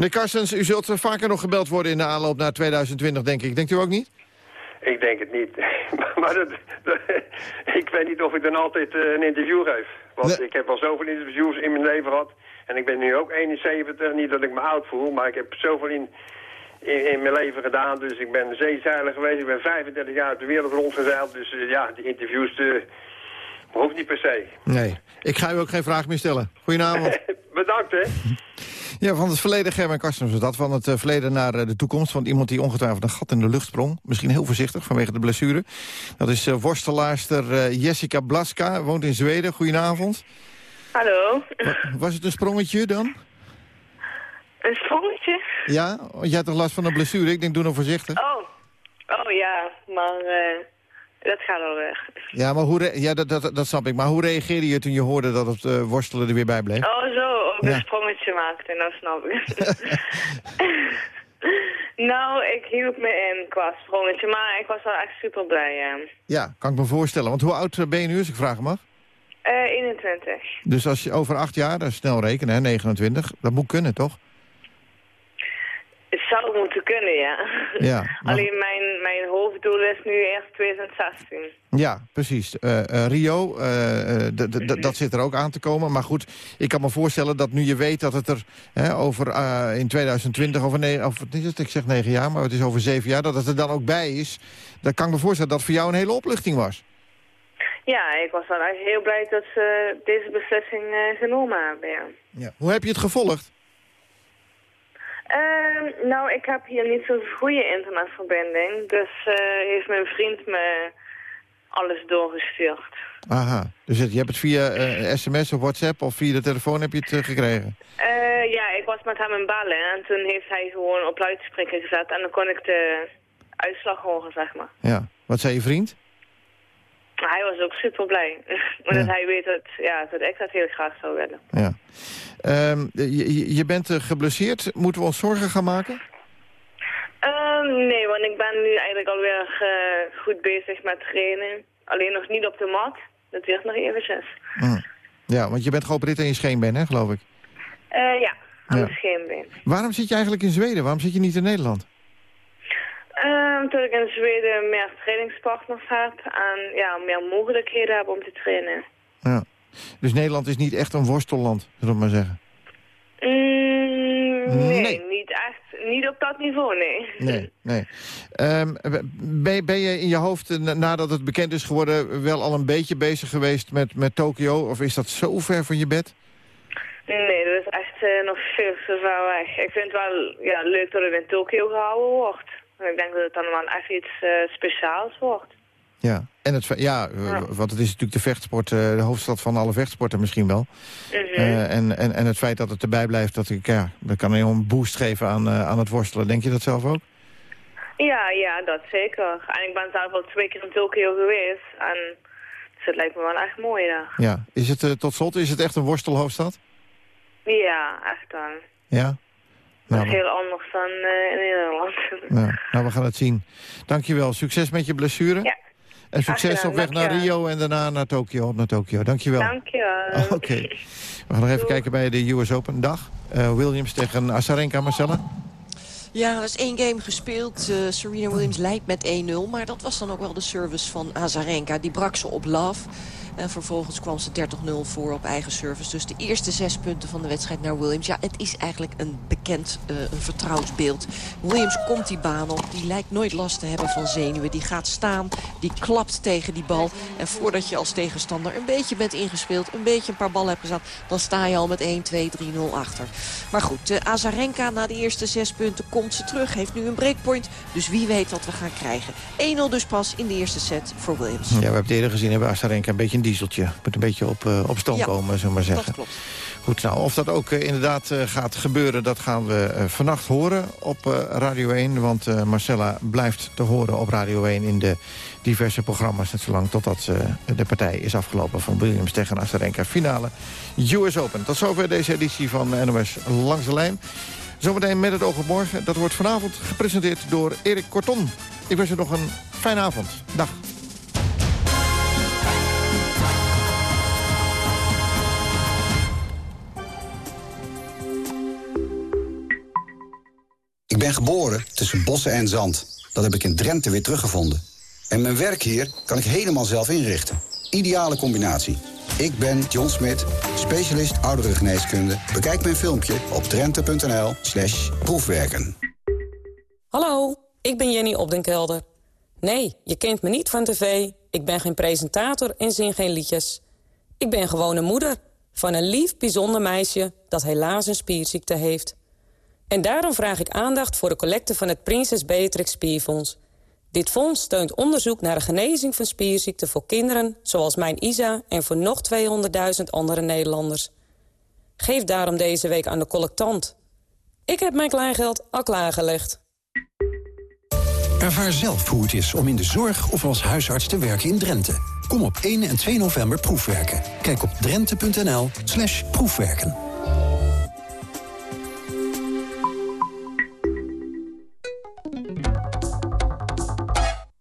[SPEAKER 7] Meneer Karstens, u zult eh, vaker nog gebeld worden in de aanloop naar 2020, denk ik. Denkt u ook niet?
[SPEAKER 31] Ik denk het niet. maar dat, dat- ik weet niet of ik dan altijd eh, een interview geef. Want ik heb al zoveel interviews in mijn leven gehad. En ik ben nu ook 71. Niet dat ik me oud voel, maar ik heb zoveel in, in, in mijn leven gedaan. Dus ik ben zeezeiler geweest. Ik ben 35 jaar de wereld rondgezeild. Dus eh, ja, die interviews hoeft niet per se.
[SPEAKER 7] Nee. Ik ga u ook geen vraag meer stellen. Goedenavond.
[SPEAKER 31] Bedankt, hè.
[SPEAKER 7] Ja, van het verleden, Gerben Karstens dat. Van het eh, verleden naar eh, de toekomst. Van iemand die ongetwijfeld een gat in de lucht sprong. Misschien heel voorzichtig vanwege de blessure. Dat is eh, worstelaarster Jessica Blaska. Woont in Zweden. Goedenavond.
[SPEAKER 32] Hallo.
[SPEAKER 7] Was het een sprongetje dan?
[SPEAKER 32] Een sprongetje?
[SPEAKER 7] Ja? Want Jij had toch last van een blessure? Ik denk, doe nou voorzichtig.
[SPEAKER 32] Oh. Oh ja, maar dat gaat al weg.
[SPEAKER 7] Ja, maar hoe ja, dat, dat, dat snap ik. Maar hoe reageerde je toen je hoorde dat het eh, worstelen er weer bij bleef?
[SPEAKER 32] Oh zo, ook
[SPEAKER 7] Ja.
[SPEAKER 32] een sprongetje maakte, nou snap ik. nou, ik hield me in qua sprongetje, maar ik was wel echt super blij, ja.
[SPEAKER 7] Ja, kan ik me voorstellen. Want hoe oud eh, ben je nu, als ik vragen mag?
[SPEAKER 32] Eh 21.
[SPEAKER 7] Dus als je over acht jaar, dat is snel rekenen, hè, 29, dat moet kunnen, toch?
[SPEAKER 32] Het zou moeten kunnen, ja.
[SPEAKER 7] Ja, maar-
[SPEAKER 32] Alleen mijn, mijn hoofddoel is nu eerst 2016.
[SPEAKER 7] Ja, precies. Eh, eh, Rio, d- dat zit er ook aan te komen. Maar goed, ik kan me voorstellen dat nu je weet dat het er hè, over in 2020, over of is het, ik zeg negen jaar, maar het is over zeven jaar, dat het er dan ook bij is. Dan kan ik me voorstellen dat het voor jou een hele opluchting was.
[SPEAKER 32] Ja, ik was wel heel blij dat ze deze beslissing genomen hebben, ja.
[SPEAKER 7] Ja. Hoe heb je het gevolgd?
[SPEAKER 32] Ehm, nou, ik heb hier niet zo'n goede internetverbinding. Dus eh, heeft mijn vriend me alles doorgestuurd.
[SPEAKER 7] Aha, dus het- je hebt het via eh, sms of WhatsApp of via de telefoon heb je het eh, gekregen?
[SPEAKER 32] Ja, ik was met hem in bellen en toen heeft hij gewoon op luidspreker gezet. En dan kon ik de uitslag horen, zeg maar.
[SPEAKER 7] Ja. Wat zei je vriend?
[SPEAKER 32] Hij was ook super blij. Omdat hij weet dat, ja, dat ik dat heel graag zou willen.
[SPEAKER 7] Ja. Ehm, je, je bent uh, geblesseerd. Moeten we ons zorgen gaan maken?
[SPEAKER 32] Um, nee, want ik ben nu eigenlijk alweer uh, goed bezig met trainen. Alleen nog niet op de mat. Dat duurt nog eventjes.
[SPEAKER 7] Mm. Ja, want je bent geopereerd aan je scheenbeen, hè, geloof ik?
[SPEAKER 32] Uh, ja, aan ja. scheenbeen.
[SPEAKER 7] Waarom zit je eigenlijk in Zweden? Waarom zit je niet in Nederland?
[SPEAKER 32] Um, omdat ik in Zweden meer trainingspartners heb en ja, meer mogelijkheden heb om te trainen.
[SPEAKER 7] Ja. Dus Nederland is niet echt een worstelland, zullen we maar zeggen?
[SPEAKER 32] Mm, nee, nee, niet echt. Niet op dat niveau, nee.
[SPEAKER 7] Nee, nee. Um, ben, ben, je in je hoofd, nadat het bekend is geworden... wel al een beetje bezig geweest met, met Tokio? Of is dat zo ver van je bed?
[SPEAKER 32] Nee, dat is echt uh, nog veel te ver weg. Ik vind het wel ja, leuk dat het in Tokio gehouden wordt. Ik denk dat het dan wel echt iets uh, speciaals wordt.
[SPEAKER 7] Ja, en het, ja, ja, want het is natuurlijk de vechtsport, uh, de hoofdstad van alle vechtsporten misschien wel.
[SPEAKER 32] Mm -hmm.
[SPEAKER 7] uh, en, en, en het feit dat het erbij blijft, dat, ik, ja, dat kan een boost geven aan, uh, aan het worstelen. Denk je dat zelf ook?
[SPEAKER 32] Ja, ja, dat zeker. En ik ben zelf al twee keer in Tokio geweest. En dus het lijkt me wel echt mooi daar.
[SPEAKER 7] Ja, is het tot slot, is het echt een worstelhoofdstad?
[SPEAKER 32] Ja, echt dan.
[SPEAKER 7] Ja?
[SPEAKER 32] Nou, dat is heel anders dan in Nederland.
[SPEAKER 7] Nou, nou, we gaan het zien. Dankjewel. Succes met je blessure.
[SPEAKER 32] Ja.
[SPEAKER 7] En succes op weg naar Rio en daarna naar Tokio, op naar Tokio. Dankjewel.
[SPEAKER 32] Dankjewel.
[SPEAKER 7] Oké. Okay. We gaan nog even kijken bij de US Open. Dag. Uh, Williams tegen Azarenka, Marcella.
[SPEAKER 26] Ja, er is één game gespeeld. Uh, Serena Williams leidt met 1-0. Maar dat was dan ook wel de service van Azarenka. Die brak ze op love. En vervolgens kwam ze 30-0 voor op eigen service. Dus de eerste zes punten van de wedstrijd naar Williams. Ja, het is eigenlijk een bekend, uh, een vertrouwd beeld. Williams komt die baan op. Die lijkt nooit last te hebben van zenuwen. Die gaat staan, die klapt tegen die bal. En voordat je als tegenstander een beetje bent ingespeeld... een beetje een paar ballen hebt gezet... dan sta je al met 1, 2, 3, 0 achter. Maar goed, uh, Azarenka na de eerste zes punten komt ze terug. Heeft nu een breakpoint. Dus wie weet wat we gaan krijgen. 1-0 dus pas in de eerste set voor Williams.
[SPEAKER 7] Ja, we hebben het eerder gezien. Hebben Azarenka een beetje een dieseltje. Moet een beetje op, uh, op stoom
[SPEAKER 26] ja,
[SPEAKER 7] komen, zullen we maar zeggen.
[SPEAKER 26] Dat klopt.
[SPEAKER 7] Goed, nou, of dat ook uh, inderdaad uh, gaat gebeuren... dat gaan we vannacht horen op Radio 1. Want Marcella blijft te horen op Radio 1 in de diverse programma's... net zolang totdat de partij is afgelopen van Williams tegen Azarenka. Finale US Open. Tot zover deze editie van NOS Langs de Lijn. Zometeen met het oog op morgen. Dat wordt vanavond gepresenteerd door Erik Korton. Ik wens u nog een fijne avond. Dag.
[SPEAKER 33] Geboren tussen bossen en zand. Dat heb ik in Drenthe weer teruggevonden. En mijn werk hier kan ik helemaal zelf inrichten. Ideale combinatie. Ik ben John Smit, specialist ouderengeneeskunde. Bekijk mijn filmpje op drenthe.nl slash proefwerken.
[SPEAKER 34] Hallo, ik ben Jenny Opdenkelder. Nee, je kent me niet van tv. Ik ben geen presentator en zing geen liedjes. Ik ben gewoon moeder van een lief, bijzonder meisje... dat helaas een spierziekte heeft. En daarom vraag ik aandacht voor de collecte van het Prinses Beatrix Spierfonds. Dit fonds steunt onderzoek naar de genezing van spierziekten voor kinderen... zoals mijn Isa en voor nog 200.000 andere Nederlanders. Geef daarom deze week aan de collectant. Ik heb mijn kleingeld al klaargelegd.
[SPEAKER 35] Ervaar zelf hoe het is om in de zorg of als huisarts te werken in Drenthe. Kom op 1 en 2 november proefwerken. Kijk op drenthe.nl proefwerken.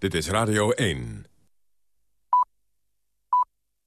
[SPEAKER 23] Dit is Radio 1.